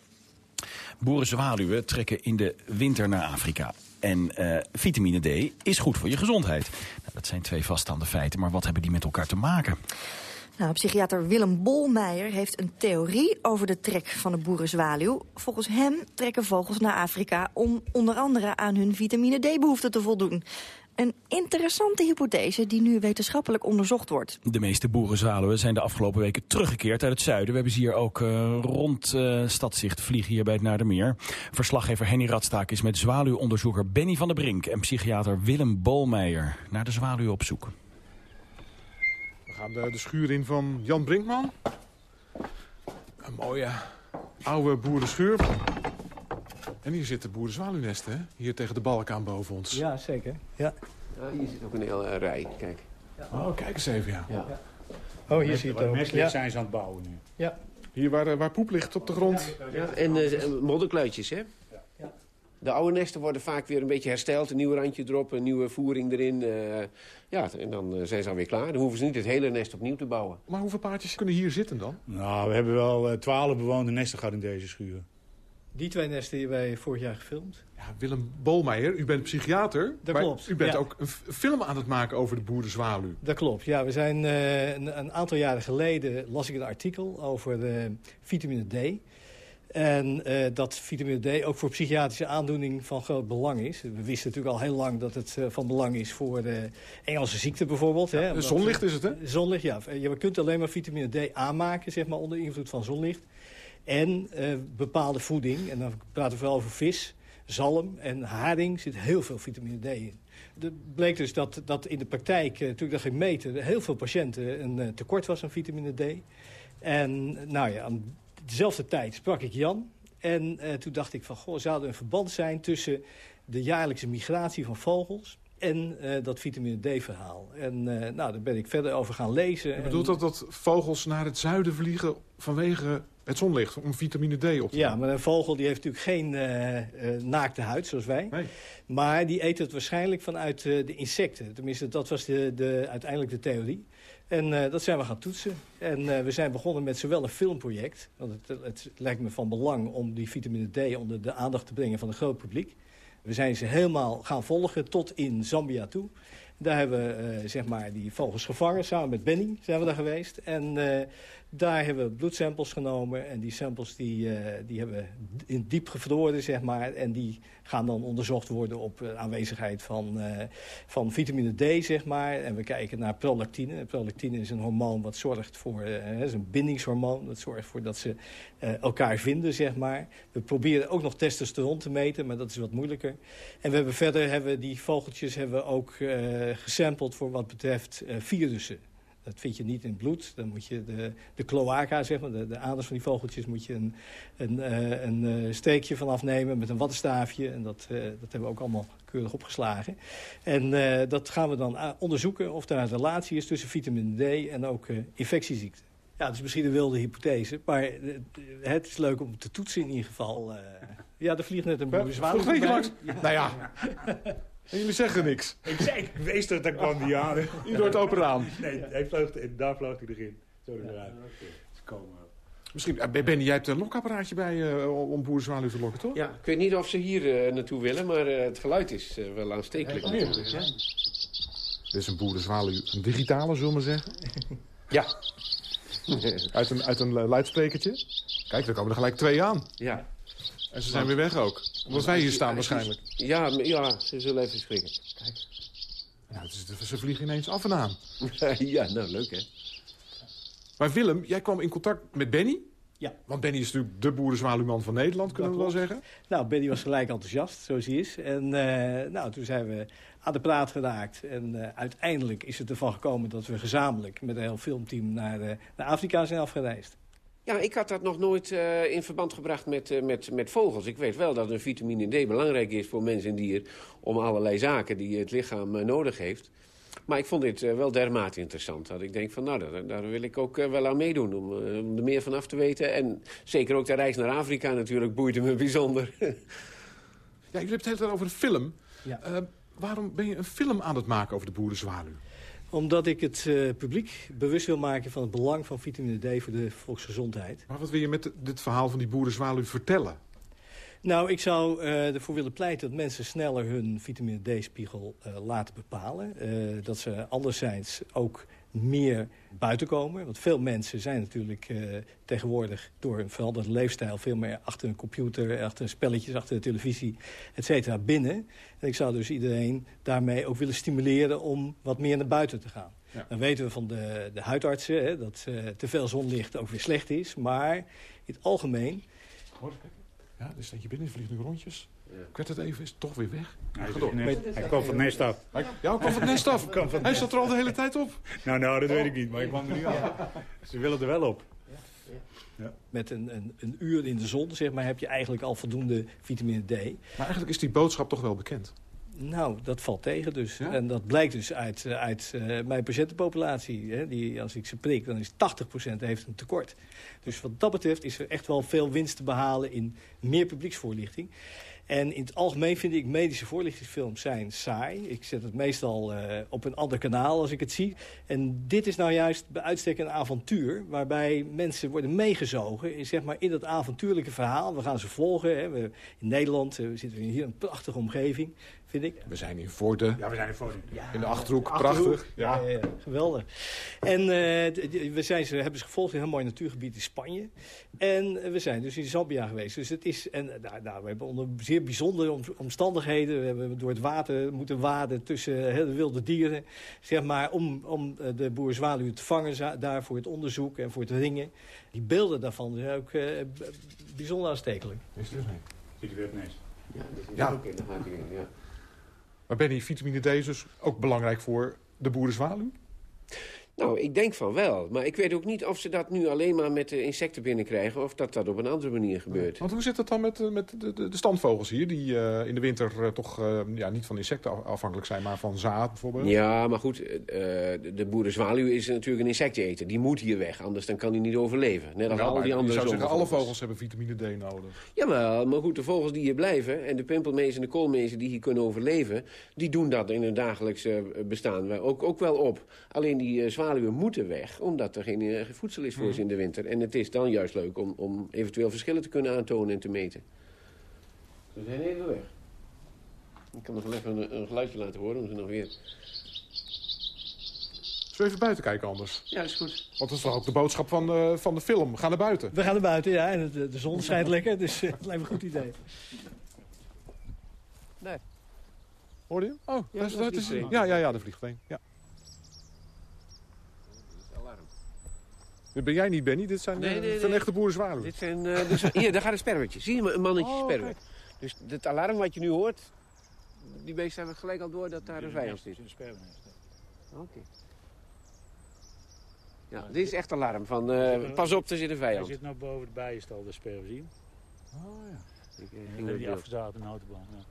[SPEAKER 3] Boerenzwaluwen trekken in de winter naar Afrika. En eh, vitamine D is goed voor je gezondheid. Nou, dat zijn twee vaststaande feiten, maar wat hebben die met elkaar te maken?
[SPEAKER 2] Nou, psychiater Willem Bolmeijer heeft een theorie over de trek van de boerenzwaluw. Volgens hem trekken vogels naar Afrika om onder andere aan hun vitamine D-behoefte te voldoen. Een interessante hypothese die nu wetenschappelijk onderzocht wordt.
[SPEAKER 3] De meeste boerenzwaluwen zijn de afgelopen weken teruggekeerd uit het zuiden. We hebben ze hier ook eh, rond eh, Stadzicht vliegen hier bij het Naardermeer. Verslaggever Henny Radstaak is met zwaluwonderzoeker Benny van der Brink... en psychiater Willem Bolmeijer naar de zwaluw op zoek.
[SPEAKER 25] We gaan de, de schuur in van Jan Brinkman. Een mooie oude boerenschuur. En hier zitten boerenzwaluwnesten, hè? Hier tegen de balk aan boven ons.
[SPEAKER 26] Ja, zeker. Ja.
[SPEAKER 27] hier zit ook een hele rij, kijk.
[SPEAKER 25] Oh, kijk eens even, ja.
[SPEAKER 26] Oh, hier zie je het ook.
[SPEAKER 27] Mestelijk
[SPEAKER 26] Ja.
[SPEAKER 27] zijn ze aan het bouwen nu.
[SPEAKER 26] Ja.
[SPEAKER 25] Hier waar, eh, waar poep ligt op de grond.
[SPEAKER 27] Ja, en eh, modderkluitjes, hè? De oude nesten worden vaak weer een beetje hersteld. Een nieuw randje erop, een nieuwe voering erin. eh, ja, en dan zijn ze alweer klaar. Dan hoeven ze niet het hele nest opnieuw te bouwen.
[SPEAKER 25] Maar hoeveel paardjes kunnen hier zitten dan?
[SPEAKER 26] Nou, we hebben wel twaalf bewoonde nesten gehad in deze schuur. Die twee nesten hebben wij vorig jaar gefilmd.
[SPEAKER 25] Ja, Willem Bolmeijer, u bent psychiater.
[SPEAKER 26] Dat
[SPEAKER 25] maar
[SPEAKER 26] klopt,
[SPEAKER 25] U bent
[SPEAKER 26] ja.
[SPEAKER 25] ook een film aan het maken over de boerenzwaluw.
[SPEAKER 26] Dat klopt, ja. We zijn eh, een, een aantal jaren geleden las ik een artikel over eh, vitamine D. En eh, dat vitamine D ook voor psychiatrische aandoening van groot belang is. We wisten natuurlijk al heel lang dat het van belang is voor de Engelse ziekte bijvoorbeeld. hè, omdat-
[SPEAKER 25] zonlicht is het, hè?
[SPEAKER 26] Zonlicht, ja. Je kunt alleen maar vitamine D aanmaken, zeg maar, onder invloed van zonlicht. En eh, bepaalde voeding, en dan praten we vooral over vis, zalm en haring, zit heel veel vitamine D in. Het bleek dus dat, dat in de praktijk, eh, toen ik dat ging meten, heel veel patiënten een eh, tekort was aan vitamine D. En nou ja, aan dezelfde tijd sprak ik Jan. En toen dacht ik van, goh, zou er een verband zijn tussen de jaarlijkse migratie van vogels en dat vitamine D-verhaal. En nou, daar ben ik verder over gaan lezen.
[SPEAKER 25] Je
[SPEAKER 26] En-
[SPEAKER 25] bedoelt dat, dat vogels naar het zuiden vliegen vanwege het zonlicht, om vitamine D op te
[SPEAKER 26] Ja, maar een vogel die heeft natuurlijk geen eh, eh, naakte huid, zoals wij. Maar die eet het waarschijnlijk vanuit eh, de insecten. Tenminste, dat was de, de, uiteindelijk de theorie. En dat zijn we gaan toetsen. En we zijn begonnen met zowel een filmproject... want het, het lijkt me van belang om die vitamine D... onder de aandacht te brengen van een groot publiek. We zijn ze helemaal gaan volgen tot in Zambia toe. Daar hebben we zeg maar die vogels gevangen. Samen met Benny zijn we daar geweest. En daar hebben we bloedsamples genomen. En die samples die, eh, die hebben in diep gevroren, zeg maar. En die gaan dan onderzocht worden op eh, aanwezigheid van, eh, van vitamine D, zeg maar. En we kijken naar prolactine. Prolactine is een hormoon wat zorgt voor... het is een bindingshormoon. Dat zorgt voor dat ze elkaar vinden, zeg maar. We proberen ook nog testosteron te meten, maar dat is wat moeilijker. En we hebben verder hebben die vogeltjes hebben we ook gesampled voor wat betreft virussen. Dat vind je niet in het bloed. Dan moet je de, de cloaca, zeg maar, de, de aders van die vogeltjes... moet je een, een, eh, een eh, steekje van afnemen met een wattenstaafje. En dat, eh, dat hebben we ook allemaal keurig opgeslagen. En dat gaan we dan onderzoeken of er een relatie is tussen vitamine D en ook infectieziekten. Ja, het is misschien een wilde hypothese, maar het is leuk om te toetsen in ieder geval. ja, er vliegt net een boer zwaluw?
[SPEAKER 25] Nou ja. En jullie zeggen niks.
[SPEAKER 28] Ik zei, ik wist dat, daar kwam die aan.
[SPEAKER 25] Hier door het open raam.
[SPEAKER 28] Nee, hij vloog, daar vloog hij erin. Zo eruit. Ze komen.
[SPEAKER 25] Misschien, eh, Benny, jij hebt een lokapparaatje bij eh, om boerenzwaluw te lokken, toch?
[SPEAKER 27] Ja, ik weet niet of ze hier eh, naartoe willen, maar eh, het geluid is wel aanstekelijk.
[SPEAKER 25] Ja,
[SPEAKER 27] hè?
[SPEAKER 25] Dit is een boerenzwaluw, een digitale, zullen we maar zeggen.
[SPEAKER 27] Ja.
[SPEAKER 25] uit, een, uit een luidsprekertje. Kijk, er komen er gelijk twee aan.
[SPEAKER 27] Ja.
[SPEAKER 25] En ze zijn weer weg ook. Omdat wij hier staan waarschijnlijk.
[SPEAKER 27] Ja, ja, ze zullen even schrikken.
[SPEAKER 25] Ja, het is- ze vliegen ineens af en aan.
[SPEAKER 27] ja, nou leuk hè.
[SPEAKER 25] Maar Willem, jij kwam in contact met Benny?
[SPEAKER 26] Ja.
[SPEAKER 25] Want Benny is natuurlijk de boerenzwaluwman van Nederland, kunnen we wel zeggen.
[SPEAKER 26] Nou, Benny was gelijk enthousiast, zoals hij is. En eh, nou, toen zijn we aan de praat geraakt. En eh, uiteindelijk is het ervan gekomen dat we gezamenlijk met een heel filmteam naar, eh, naar Afrika zijn afgereisd.
[SPEAKER 27] Ja, ik had dat nog nooit eh, in verband gebracht met, eh, met, met vogels. Ik weet wel dat een vitamine D belangrijk is voor mens en dier... om allerlei zaken die het lichaam eh, nodig heeft. Maar ik vond dit wel dermate interessant. Dat ik denk van, nou, daar, daar wil ik ook wel aan meedoen... Om, om er meer van af te weten. En zeker ook de reis naar Afrika natuurlijk boeide me bijzonder.
[SPEAKER 25] Ja, jullie hebben het hele tijd over een film.
[SPEAKER 26] Ja.
[SPEAKER 25] Waarom ben je een film aan het maken over de boerenzwaluw?
[SPEAKER 26] Omdat ik het eh, publiek bewust wil maken van het belang van vitamine D voor de volksgezondheid.
[SPEAKER 25] Maar wat wil je met dit verhaal van die boerenzwaluw vertellen?
[SPEAKER 26] Nou, ik zou eh, ervoor willen pleiten dat mensen sneller hun vitamine D-spiegel eh, laten bepalen. Dat ze anderzijds ook meer buiten komen. Want veel mensen zijn natuurlijk eh, tegenwoordig door een veranderde leefstijl... veel meer achter een computer, achter spelletjes, achter de televisie, et cetera, binnen. En ik zou dus iedereen daarmee ook willen stimuleren om wat meer naar buiten te gaan.
[SPEAKER 25] Ja.
[SPEAKER 26] Dan weten we van de, de huidartsen hè, dat eh, te veel zonlicht ook weer slecht is. Maar in het algemeen
[SPEAKER 25] Ja, er staat je binnen, vliegt nu rondjes. Ik werd het even, is het toch weer weg?
[SPEAKER 28] Hij,
[SPEAKER 25] door.
[SPEAKER 28] hij kwam van het nest af.
[SPEAKER 25] Hij, ja, hij kwam van het nest af.
[SPEAKER 28] kwam van het
[SPEAKER 25] Hij
[SPEAKER 28] nest.
[SPEAKER 25] zat er al de hele tijd op.
[SPEAKER 28] Nou, nou, dat weet ik niet, maar ik kwam er nu af. Ze willen er wel op.
[SPEAKER 26] met een, een, een uur in de zon, zeg maar, heb je eigenlijk al voldoende vitamine D.
[SPEAKER 25] Maar eigenlijk is die boodschap toch wel bekend.
[SPEAKER 26] Nou, dat valt tegen dus. En dat blijkt dus uit, uh, uit uh, mijn patiëntenpopulatie. Hè, die, als ik ze prik, dan is 80% heeft een tekort. Dus wat dat betreft is er echt wel veel winst te behalen in meer publieksvoorlichting. En in het algemeen vind ik medische voorlichtingsfilms zijn saai. Ik zet het meestal uh, op een ander kanaal als ik het zie. En dit is nou juist bij uitstek een avontuur... waarbij mensen worden meegezogen in, zeg maar, in dat avontuurlijke verhaal. We gaan ze volgen. Hè. We, in Nederland uh, we zitten hier in een prachtige omgeving vind ik.
[SPEAKER 25] We zijn in Voorde.
[SPEAKER 28] Ja, we zijn in Voorde.
[SPEAKER 25] Ja, in de Achterhoek, prachtig.
[SPEAKER 26] Ja. Ja, ja. geweldig. En uh, we zijn ze, hebben ze gevolgd in een heel mooi natuurgebied in Spanje. En we zijn dus in Zambia geweest. Dus het is, en nou, nou, we hebben onder zeer bijzondere omstandigheden... we hebben door het water moeten waden tussen de wilde dieren... zeg maar, om, om de boerzwaluw te vangen daar voor het onderzoek en voor het ringen. Die beelden daarvan zijn ook uh, bijzonder aanstekelijk.
[SPEAKER 28] Is het niet? Ziet u weer het neus?
[SPEAKER 27] Ja, dat is
[SPEAKER 25] Ja.
[SPEAKER 27] ook in de ja.
[SPEAKER 25] Maar Benny, vitamine D dus ook belangrijk voor de boerenzwaluw?
[SPEAKER 27] Nou, ik denk van wel. Maar ik weet ook niet of ze dat nu alleen maar met de insecten binnenkrijgen... of dat dat op een andere manier gebeurt.
[SPEAKER 25] Want hoe zit het dan met, eh, met de, de, de standvogels hier... die eh, in de winter eh, toch ja, niet van insecten af- afhankelijk zijn... maar van zaad bijvoorbeeld?
[SPEAKER 27] Ja, maar goed, de, boerenzwaluw is natuurlijk een insecteneter. Die moet hier weg, anders dan kan hij niet overleven. Net als
[SPEAKER 25] Ja,
[SPEAKER 27] al die
[SPEAKER 25] je
[SPEAKER 27] andere
[SPEAKER 25] zou zeggen, alle vogels hebben vitamine D nodig.
[SPEAKER 27] Jawel, maar goed, de vogels die hier blijven... en de pimpelmezen en de koolmezen die hier kunnen overleven... die doen dat in hun dagelijkse bestaan ook, ook wel op. Alleen die eh, zwaluwen moeten weg, omdat er geen eh, voedsel is voor ze in de winter. En het is dan juist leuk om, om eventueel verschillen te kunnen aantonen en te meten. Ze zijn even weg. Ik kan nog wel even een, een geluidje laten horen om ze nog weer...
[SPEAKER 25] Zullen we even buiten kijken anders?
[SPEAKER 27] Ja, is goed.
[SPEAKER 25] Want dat is toch ook de boodschap van de, van de film. We gaan naar buiten.
[SPEAKER 26] We gaan naar buiten, ja. En de, de zon schijnt lekker, dus eh, het lijkt me een goed idee.
[SPEAKER 27] Nee.
[SPEAKER 25] Hoorde je hem? Oh,
[SPEAKER 27] Ja,
[SPEAKER 25] dat is,
[SPEAKER 27] dat
[SPEAKER 25] is, ja, ja, ja, de vliegveen. Ja. Dit ben jij niet, Benny. Dit zijn,
[SPEAKER 27] Nee,
[SPEAKER 25] eh,
[SPEAKER 27] nee,
[SPEAKER 25] dit zijn
[SPEAKER 27] nee.
[SPEAKER 25] echte boerenzwaluwen.
[SPEAKER 27] Dit zijn, eh, dus, hier, daar gaat een sperwertje. Zie je een mannetje
[SPEAKER 25] Oh,
[SPEAKER 27] sperwer? Dus het alarm wat je nu hoort, die beesten hebben gelijk al door dat daar een vijand zit.
[SPEAKER 28] Een spermnest.
[SPEAKER 27] Oké. Ja, dit is echt alarm van eh, pas op, er zit een
[SPEAKER 28] Hij
[SPEAKER 27] vijand.
[SPEAKER 28] zit nou boven de bijenstal, de sperwer zien.
[SPEAKER 25] Oh, ja.
[SPEAKER 27] Ik, ging door
[SPEAKER 28] die
[SPEAKER 27] beeld.
[SPEAKER 28] afgezaagd in een autobahn. Ja.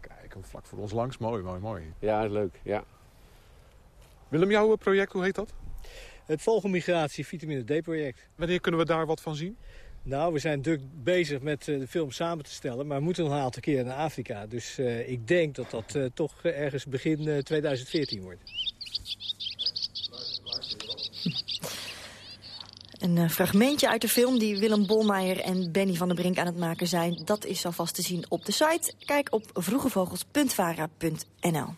[SPEAKER 25] Kijk, hem vlak voor ons langs. Mooi, mooi, mooi.
[SPEAKER 27] Ja, is leuk. Ja.
[SPEAKER 25] Willem, jouw project, hoe heet dat?
[SPEAKER 26] Het Vogelmigratie Vitamine D-project.
[SPEAKER 25] Wanneer kunnen we daar wat van zien?
[SPEAKER 26] Nou, we zijn druk bezig met eh, de film samen te stellen, maar we moeten nog een aantal keer naar Afrika. Dus eh, ik denk dat dat eh, toch ergens begin eh, 2014 wordt.
[SPEAKER 2] Een fragmentje uit de film die Willem Bolmeijer en Benny van der Brink aan het maken zijn... dat is alvast te zien op de site. Kijk op vroegevogels.vara.nl.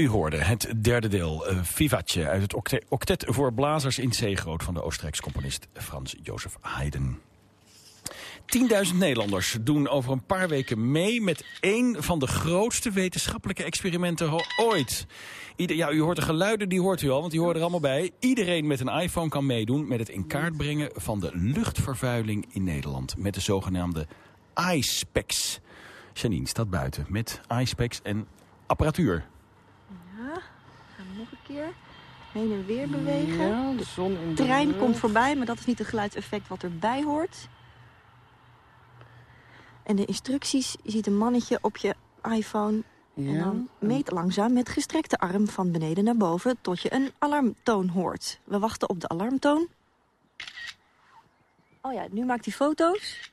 [SPEAKER 3] U hoorde het derde deel, uh, Vivatje, uit het octet, voor blazers in C groot van de Oostenrijkse componist Frans Jozef Haydn. 10.000 Nederlanders doen over een paar weken mee met één van de grootste wetenschappelijke experimenten ooit. Ja, u hoort de geluiden, die hoort u al, want die horen er allemaal bij. Iedereen met een iPhone kan meedoen met het in kaart brengen van de luchtvervuiling in Nederland. Met de zogenaamde iSpecs. Janine staat buiten met iSpecs en apparatuur.
[SPEAKER 2] Ja, gaan we nog een keer heen en weer bewegen. Ja, de zon de trein komt voorbij, maar dat is niet het geluidseffect wat erbij hoort. En de instructies, je ziet een mannetje op je iPhone... En dan meet langzaam met gestrekte arm van beneden naar boven... tot je een alarmtoon hoort. We wachten op de alarmtoon. Oh ja, nu maakt hij foto's.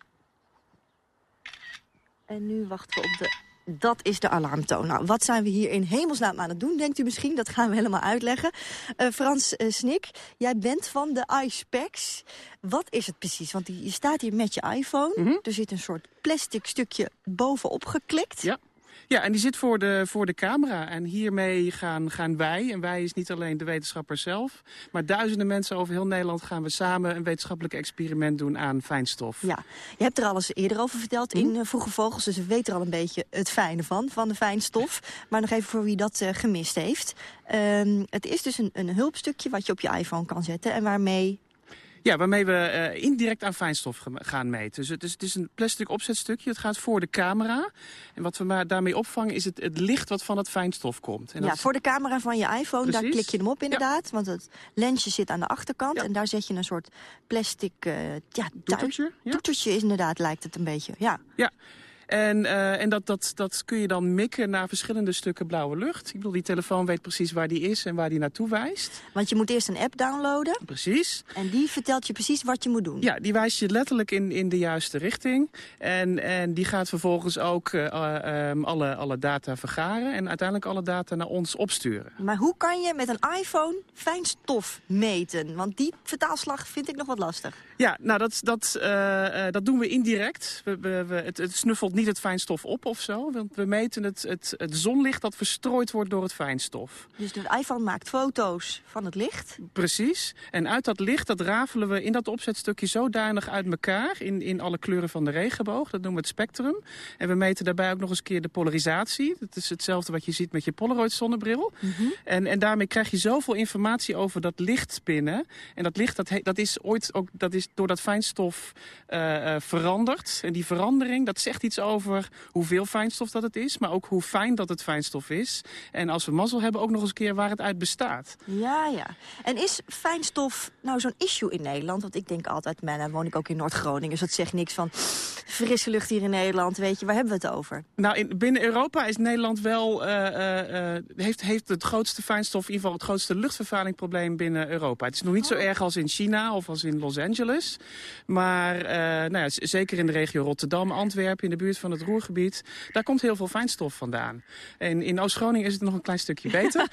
[SPEAKER 2] En nu wachten we op de... Dat is de alarmtoon. Nou, wat zijn we hier in hemelsnaam aan het doen, denkt u misschien? Dat gaan we helemaal uitleggen. Uh, Frans uh, Snik, jij bent van de iSpecs. Wat is het precies? Want je staat hier met je iPhone. Mhm. Er zit een soort plastic stukje bovenop geklikt.
[SPEAKER 29] Ja. Ja, en die zit voor de, voor de camera. En hiermee gaan, gaan wij, en wij is niet alleen de wetenschapper zelf... maar duizenden mensen over heel Nederland gaan we samen... een wetenschappelijk experiment doen aan fijnstof.
[SPEAKER 2] Ja, je hebt er al eens eerder over verteld in uh, Vroege Vogels... dus we weten er al een beetje het fijne van, van de fijnstof. Maar nog even voor wie dat uh, gemist heeft. Uh, het is dus een, een hulpstukje wat je op je iPhone kan zetten... en waarmee
[SPEAKER 29] ja, waarmee we uh, indirect aan fijnstof gaan meten. Dus het is, het is, een plastic opzetstukje. Het gaat voor de camera. En wat we maar daarmee opvangen is het, het licht wat van het fijnstof komt.
[SPEAKER 2] En ja, voor de camera van je iPhone, daar klik je hem op inderdaad. Want het lensje zit aan de achterkant. En daar zet je een soort plastic... Uh, ja,
[SPEAKER 29] toetertje.
[SPEAKER 2] Toetertje is inderdaad, lijkt het een beetje. Ja.
[SPEAKER 29] ja. En, uh, en dat, dat, dat kun je dan mikken naar verschillende stukken blauwe lucht. Ik bedoel, die telefoon weet precies waar die is en waar die naartoe wijst.
[SPEAKER 2] Want je moet eerst een app downloaden.
[SPEAKER 29] Precies.
[SPEAKER 2] En die vertelt je precies wat je moet doen.
[SPEAKER 29] Ja, die wijst je letterlijk in, in de juiste richting. En, en die gaat vervolgens ook uh, um, alle, alle data vergaren en uiteindelijk alle data naar ons opsturen.
[SPEAKER 2] Maar hoe kan je met een iPhone fijnstof meten? Want die vertaalslag vind ik nog wat lastig.
[SPEAKER 29] Ja, nou dat, dat, uh, dat doen we indirect. We, we, we, het, het snuffelt niet het fijnstof op of zo. Want we meten het, het, het zonlicht dat verstrooid wordt door het fijnstof.
[SPEAKER 2] Dus de iPhone maakt foto's van het licht?
[SPEAKER 29] Precies. En uit dat licht, dat rafelen we in dat opzetstukje zodanig uit elkaar... in, in alle kleuren van de regenboog. Dat noemen we het spectrum. En we meten daarbij ook nog eens keer de polarisatie. Dat is hetzelfde wat je ziet met je Polaroid zonnebril. Mm -hmm. en, en daarmee krijg je zoveel informatie over dat licht binnen. En dat licht, dat, dat is ooit ook dat is door dat fijnstof uh, uh, veranderd. En die verandering, dat zegt iets over hoeveel fijnstof dat het is. Maar ook hoe fijn dat het fijnstof is. En als we mazzel hebben, ook nog eens een keer waar het uit bestaat.
[SPEAKER 2] Ja, ja. En is fijnstof nou zo'n issue in Nederland? Want ik denk altijd, man, dan woon ik ook in Noord-Groningen. Dus dat zegt niks van frisse lucht hier in Nederland. Weet je, waar hebben we het over?
[SPEAKER 29] Nou, in, binnen Europa is Nederland wel... Uh, uh, heeft, heeft het grootste fijnstof, in ieder geval het grootste luchtvervuilingprobleem binnen Europa. Het is nog niet zo erg als in China of als in Los Angeles. Maar nou ja, zeker in de regio Rotterdam, Antwerpen, in de buurt van het Roergebied, daar komt heel veel fijnstof vandaan. En in Oost-Groningen is het nog een klein stukje beter.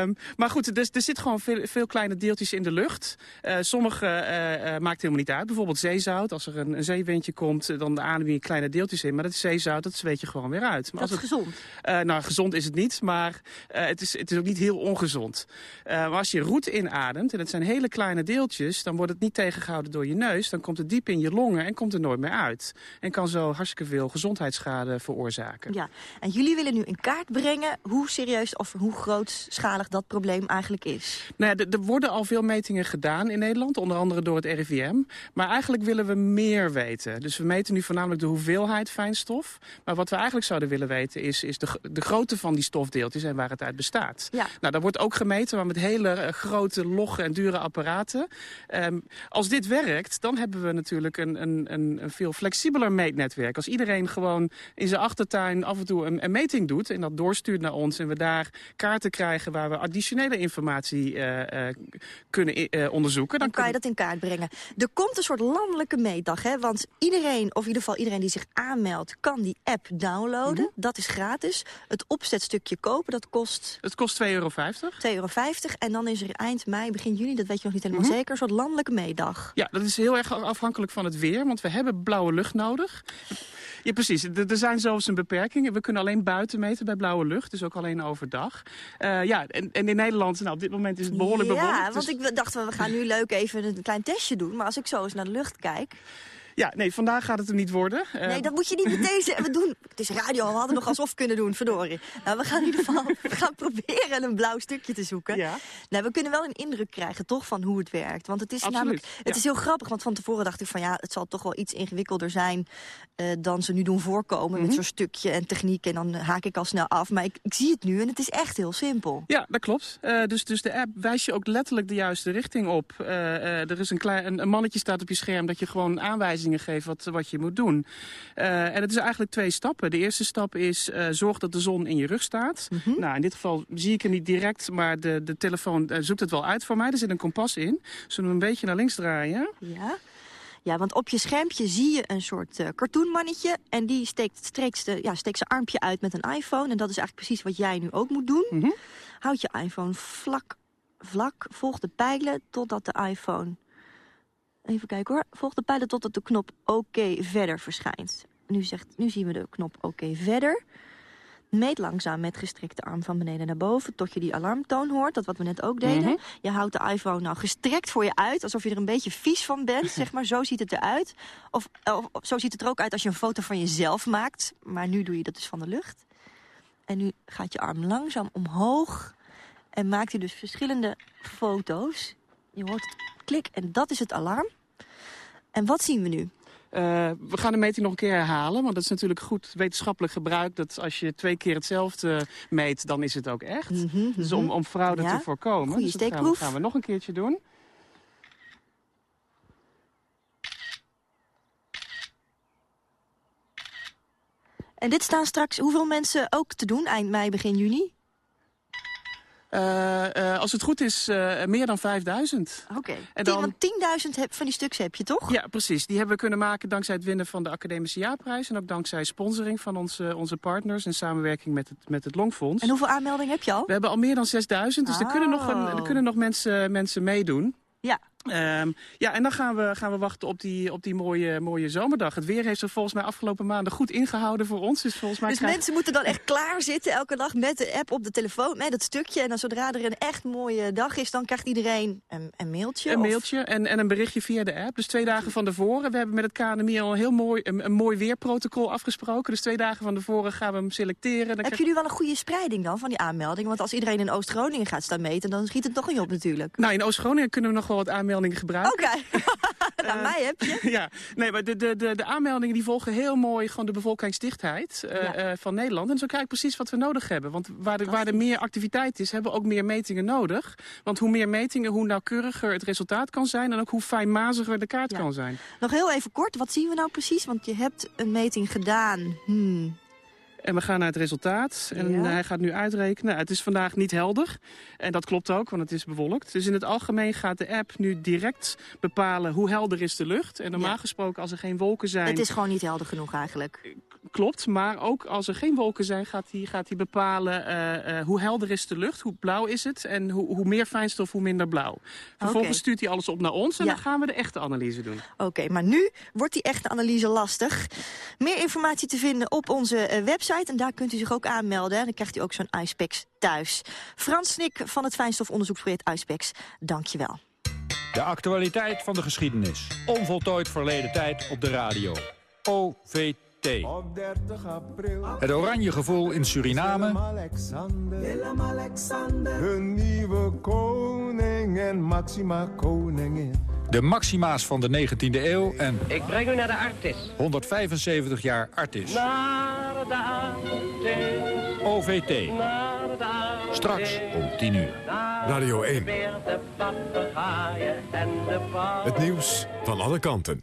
[SPEAKER 29] um, maar goed, er, er zit gewoon veel, veel, kleine deeltjes in de lucht. Uh, sommige uh, maakt helemaal niet uit. Bijvoorbeeld zeezout. Als er een, een zeewindje komt, dan adem je kleine deeltjes in. Maar dat is zeezout, dat zweet je gewoon weer uit. Maar
[SPEAKER 2] dat is
[SPEAKER 29] het,
[SPEAKER 2] gezond?
[SPEAKER 29] nou, gezond is het niet, maar het, is, het is ook niet heel ongezond. maar als je roet inademt, en het zijn hele kleine deeltjes... dan wordt het niet tegengehouden door je neus. Dan komt het diep in je longen en komt er nooit meer uit. En kan zo hartstikke veel gezondheidsschade veroorzaken.
[SPEAKER 2] Ja, en jullie willen nu in kaart brengen hoe serieus of hoe grootschalig dat probleem eigenlijk is.
[SPEAKER 29] Nou ja, er worden al veel metingen gedaan in Nederland, onder andere door het RIVM. Maar eigenlijk willen we meer weten. Dus we meten nu voornamelijk de hoeveelheid fijnstof. Maar wat we eigenlijk zouden willen weten is, is de, de grootte van die stofdeeltjes en waar het uit bestaat.
[SPEAKER 2] Ja.
[SPEAKER 29] Nou, dat wordt ook gemeten, maar met hele uh, grote, logge en dure apparaten. Um, als dit werkt, dan hebben we natuurlijk een, een, een, een veel flexibeler meetnetwerk. Als iedereen gewoon in zijn achtertuin af en toe een, een, meting doet... en dat doorstuurt naar ons en we daar kaarten krijgen... waar we additionele informatie uh, uh, kunnen uh, onderzoeken.
[SPEAKER 2] Dan, dan kan je dat in kaart brengen. Er komt een soort landelijke meetdag, hè? want iedereen, of in ieder geval iedereen die zich aanmeldt... kan die app downloaden, mm -hmm. dat is gratis. Het opzetstukje kopen, dat kost...
[SPEAKER 29] Het kost 2,50 euro.
[SPEAKER 2] 2,50 euro. En dan is er eind mei, begin juni, dat weet je nog niet helemaal mm -hmm. zeker... een soort landelijke meetdag.
[SPEAKER 29] Ja, dat is heel erg afhankelijk van het weer, want we hebben blauwe lucht nodig. Ja, precies. Er zijn zelfs een beperking. We kunnen alleen buiten meten bij blauwe lucht, dus ook alleen overdag. Eh, ja, en, en in Nederland, nou, op dit moment is het behoorlijk
[SPEAKER 2] ja,
[SPEAKER 29] bewolkt.
[SPEAKER 2] want
[SPEAKER 29] dus-
[SPEAKER 2] ik dacht, we gaan nu leuk even een klein testje doen. Maar als ik zo eens naar de lucht kijk...
[SPEAKER 29] Ja, nee, vandaag gaat het er niet worden.
[SPEAKER 2] Nee, dat moet je niet meteen zeggen. We doen, het is radio, we hadden nog alsof kunnen doen, verdorie. Nou, we gaan in ieder geval we gaan proberen een blauw stukje te zoeken.
[SPEAKER 29] Ja.
[SPEAKER 2] Nou, we kunnen wel een indruk krijgen, toch, van hoe het werkt. Want het is
[SPEAKER 29] Absoluut,
[SPEAKER 2] namelijk, het
[SPEAKER 29] ja.
[SPEAKER 2] is heel grappig. Want van tevoren dacht ik van, ja, het zal toch wel iets ingewikkelder zijn... eh, dan ze nu doen voorkomen
[SPEAKER 29] Mhm.
[SPEAKER 2] met zo'n stukje en techniek. En dan haak ik al snel af. Maar ik, ik zie het nu en het is echt heel simpel.
[SPEAKER 29] Ja, dat klopt. Eh, dus, dus de app wijst je ook letterlijk de juiste richting op. Eh, er is een, klein, een, een mannetje staat op je scherm dat je gewoon aanwijzingen geeft wat, wat je moet doen. Eh, en het is eigenlijk twee stappen. De eerste stap is eh, zorg dat de zon in je rug staat. Nou, in dit geval zie ik het niet direct, maar de, de telefoon eh, zoekt het wel uit voor mij. Er zit een kompas in. Zullen we een beetje naar links draaien?
[SPEAKER 2] Ja. Ja, want op je schermpje zie je een soort eh, cartoonmannetje. En die steekt, streekt, de, ja, steekt zijn armpje uit met een iPhone. En dat is eigenlijk precies wat jij nu ook moet doen. Houd je iPhone vlak, vlak. Volg de pijlen totdat de iPhone... Even kijken hoor. Volg de pijlen totdat de knop oké verder verschijnt. Nu, zegt, nu zien we de knop oké verder. Meet langzaam met gestrekte arm van beneden naar boven... tot je die alarmtoon hoort, dat wat we net ook deden.
[SPEAKER 29] Mhm.
[SPEAKER 2] Je houdt de iPhone nou gestrekt voor je uit... alsof je er een beetje vies van bent, zeg maar. Zo ziet het eruit. Of, of, of zo ziet het er ook uit als je een foto van jezelf maakt. Maar nu doe je dat dus van de lucht. En nu gaat je arm langzaam omhoog... en maakt hij dus verschillende foto's. Je hoort het klik en dat is het alarm. En wat zien we nu?
[SPEAKER 29] Eh, we gaan de meting nog een keer herhalen, want dat is natuurlijk goed wetenschappelijk gebruik. Dat als je twee keer hetzelfde meet, dan is het ook echt. Dus om, om fraude
[SPEAKER 2] Ja.
[SPEAKER 29] te voorkomen.
[SPEAKER 2] Goeie
[SPEAKER 29] dus dat gaan we, gaan we nog een keertje doen.
[SPEAKER 2] En dit staan straks hoeveel mensen ook te doen eind mei, begin juni?
[SPEAKER 29] Eh, eh, als het goed is, eh, meer dan 5000.
[SPEAKER 2] Oké.
[SPEAKER 29] En
[SPEAKER 2] Tien-
[SPEAKER 29] dan-
[SPEAKER 2] Want 10.000 heb- van die stuks heb je, toch?
[SPEAKER 29] Ja, precies. Die hebben we kunnen maken dankzij het winnen van de Academische Jaarprijs. En ook dankzij sponsoring van onze, onze partners in samenwerking met het, met het Longfonds.
[SPEAKER 2] En hoeveel aanmeldingen heb je al?
[SPEAKER 29] We hebben al meer dan 6000, dus er kunnen nog, een, er
[SPEAKER 2] Oh.
[SPEAKER 29] kunnen nog mensen, mensen meedoen.
[SPEAKER 2] Ja.
[SPEAKER 29] Ehm, ja, en dan gaan we, gaan we wachten op die, op die mooie, mooie zomerdag. Het weer heeft zich volgens mij afgelopen maanden goed ingehouden voor ons. Dus volgens mij
[SPEAKER 2] Dus
[SPEAKER 29] krijg-
[SPEAKER 2] mensen moeten dan echt klaar zitten elke dag met de app op de telefoon, met dat stukje. En dan zodra er een echt mooie dag is, dan krijgt iedereen een, een mailtje.
[SPEAKER 29] Een
[SPEAKER 2] of-
[SPEAKER 29] mailtje en, en een berichtje via de app. Dus twee dagen van tevoren. We hebben met het KNMI al een heel mooi, een, een mooi weerprotocol afgesproken. Dus twee dagen van tevoren gaan we hem selecteren. Dan
[SPEAKER 2] Heb
[SPEAKER 29] krijg-
[SPEAKER 2] je nu wel een goede spreiding dan van die aanmeldingen? Want als iedereen in Oost-Groningen gaat staan meten, dan schiet het toch niet op natuurlijk.
[SPEAKER 29] Nou, in Oost-Groningen kunnen we nog wel wat aanmeldingen gebruiken.
[SPEAKER 2] Oké, nou mij heb je.
[SPEAKER 29] ja, nee, maar de, de, de, de aanmeldingen die volgen heel mooi gewoon de bevolkingsdichtheid eh, eh, van Nederland. En zo krijg ik precies wat we nodig hebben. Want waar, de, waar er meer activiteit is, hebben we ook meer metingen nodig. Want hoe meer metingen, hoe nauwkeuriger het resultaat kan zijn. En ook hoe fijnmaziger de kaart kan zijn.
[SPEAKER 2] Nog heel even kort, wat zien we nou precies? Want je hebt een meting gedaan. Hmm.
[SPEAKER 29] En we gaan naar het resultaat. En
[SPEAKER 2] Ja.
[SPEAKER 29] hij gaat nu uitrekenen. Het is vandaag niet helder. En dat klopt ook, want het is bewolkt. Dus in het algemeen gaat de app nu direct bepalen hoe helder is de lucht. En normaal
[SPEAKER 2] Ja.
[SPEAKER 29] gesproken, als er geen wolken zijn...
[SPEAKER 2] Het is gewoon niet helder genoeg eigenlijk.
[SPEAKER 29] Klopt, maar ook als er geen wolken zijn, gaat hij gaat hij bepalen eh, eh, hoe helder is de lucht, hoe blauw is het en hoe, hoe meer fijnstof, hoe minder blauw. Vervolgens stuurt hij alles op naar ons en
[SPEAKER 2] Ja.
[SPEAKER 29] dan gaan we de echte analyse doen.
[SPEAKER 2] Oké, maar nu wordt die echte analyse lastig. Meer informatie te vinden op onze eh, website. En daar kunt u zich ook aanmelden. En dan krijgt u ook zo'n iSpecs thuis. Frans Snik van het fijnstofonderzoeksproject iSpecs, dank je wel.
[SPEAKER 30] De actualiteit van de geschiedenis. Onvoltooid verleden tijd op de radio. OVT. Het oranje gevoel in Suriname.
[SPEAKER 31] Een nieuwe koning en Maxima koningin.
[SPEAKER 30] De maxima's van de 19e eeuw. En
[SPEAKER 32] Ik breng u naar de Artis.
[SPEAKER 30] 175 jaar Artis.
[SPEAKER 32] Naar de Artis.
[SPEAKER 30] OVT.
[SPEAKER 32] Naar de Artis.
[SPEAKER 30] Straks om 10 uur.
[SPEAKER 32] Radio 1. Weer de papegaaien en de pauw.
[SPEAKER 33] Het nieuws van alle kanten.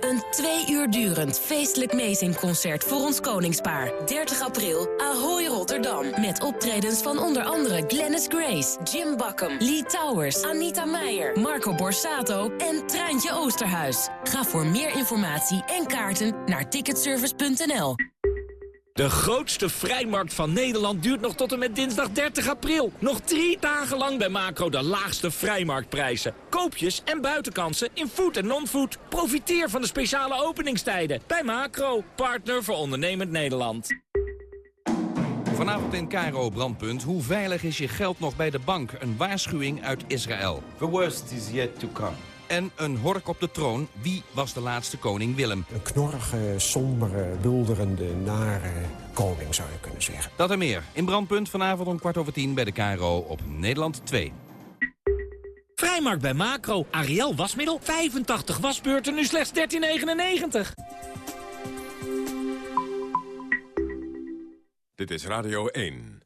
[SPEAKER 34] Een twee uur durend feestelijk meezingconcert voor ons koningspaar. 30 april, Ahoy Rotterdam. Met optredens van onder andere Glennis Grace, Jim Bakken, Lee Towers, Anita Meijer, Marco Borsato en Treintje Oosterhuis. Ga voor meer informatie en kaarten naar ticketservice.nl.
[SPEAKER 35] De grootste vrijmarkt van Nederland duurt nog tot en met dinsdag 30 april. Nog drie dagen lang bij Macro de laagste vrijmarktprijzen. Koopjes en buitenkansen in food en non-food. Profiteer van de speciale openingstijden bij Macro, partner voor ondernemend Nederland.
[SPEAKER 21] Vanavond in Cairo Brandpunt. Hoe veilig is je geld nog bij de bank? Een waarschuwing uit Israël.
[SPEAKER 36] The worst is yet to come.
[SPEAKER 21] En een hork op de troon. Wie was de laatste koning Willem?
[SPEAKER 37] Een knorrige, sombere, bulderende, nare koning zou je kunnen zeggen.
[SPEAKER 21] Dat en meer. In Brandpunt vanavond om kwart over tien bij de KRO op Nederland 2.
[SPEAKER 35] Vrijmarkt bij Macro. Ariel wasmiddel. 85 wasbeurten, nu slechts 13,99.
[SPEAKER 38] Dit is Radio 1.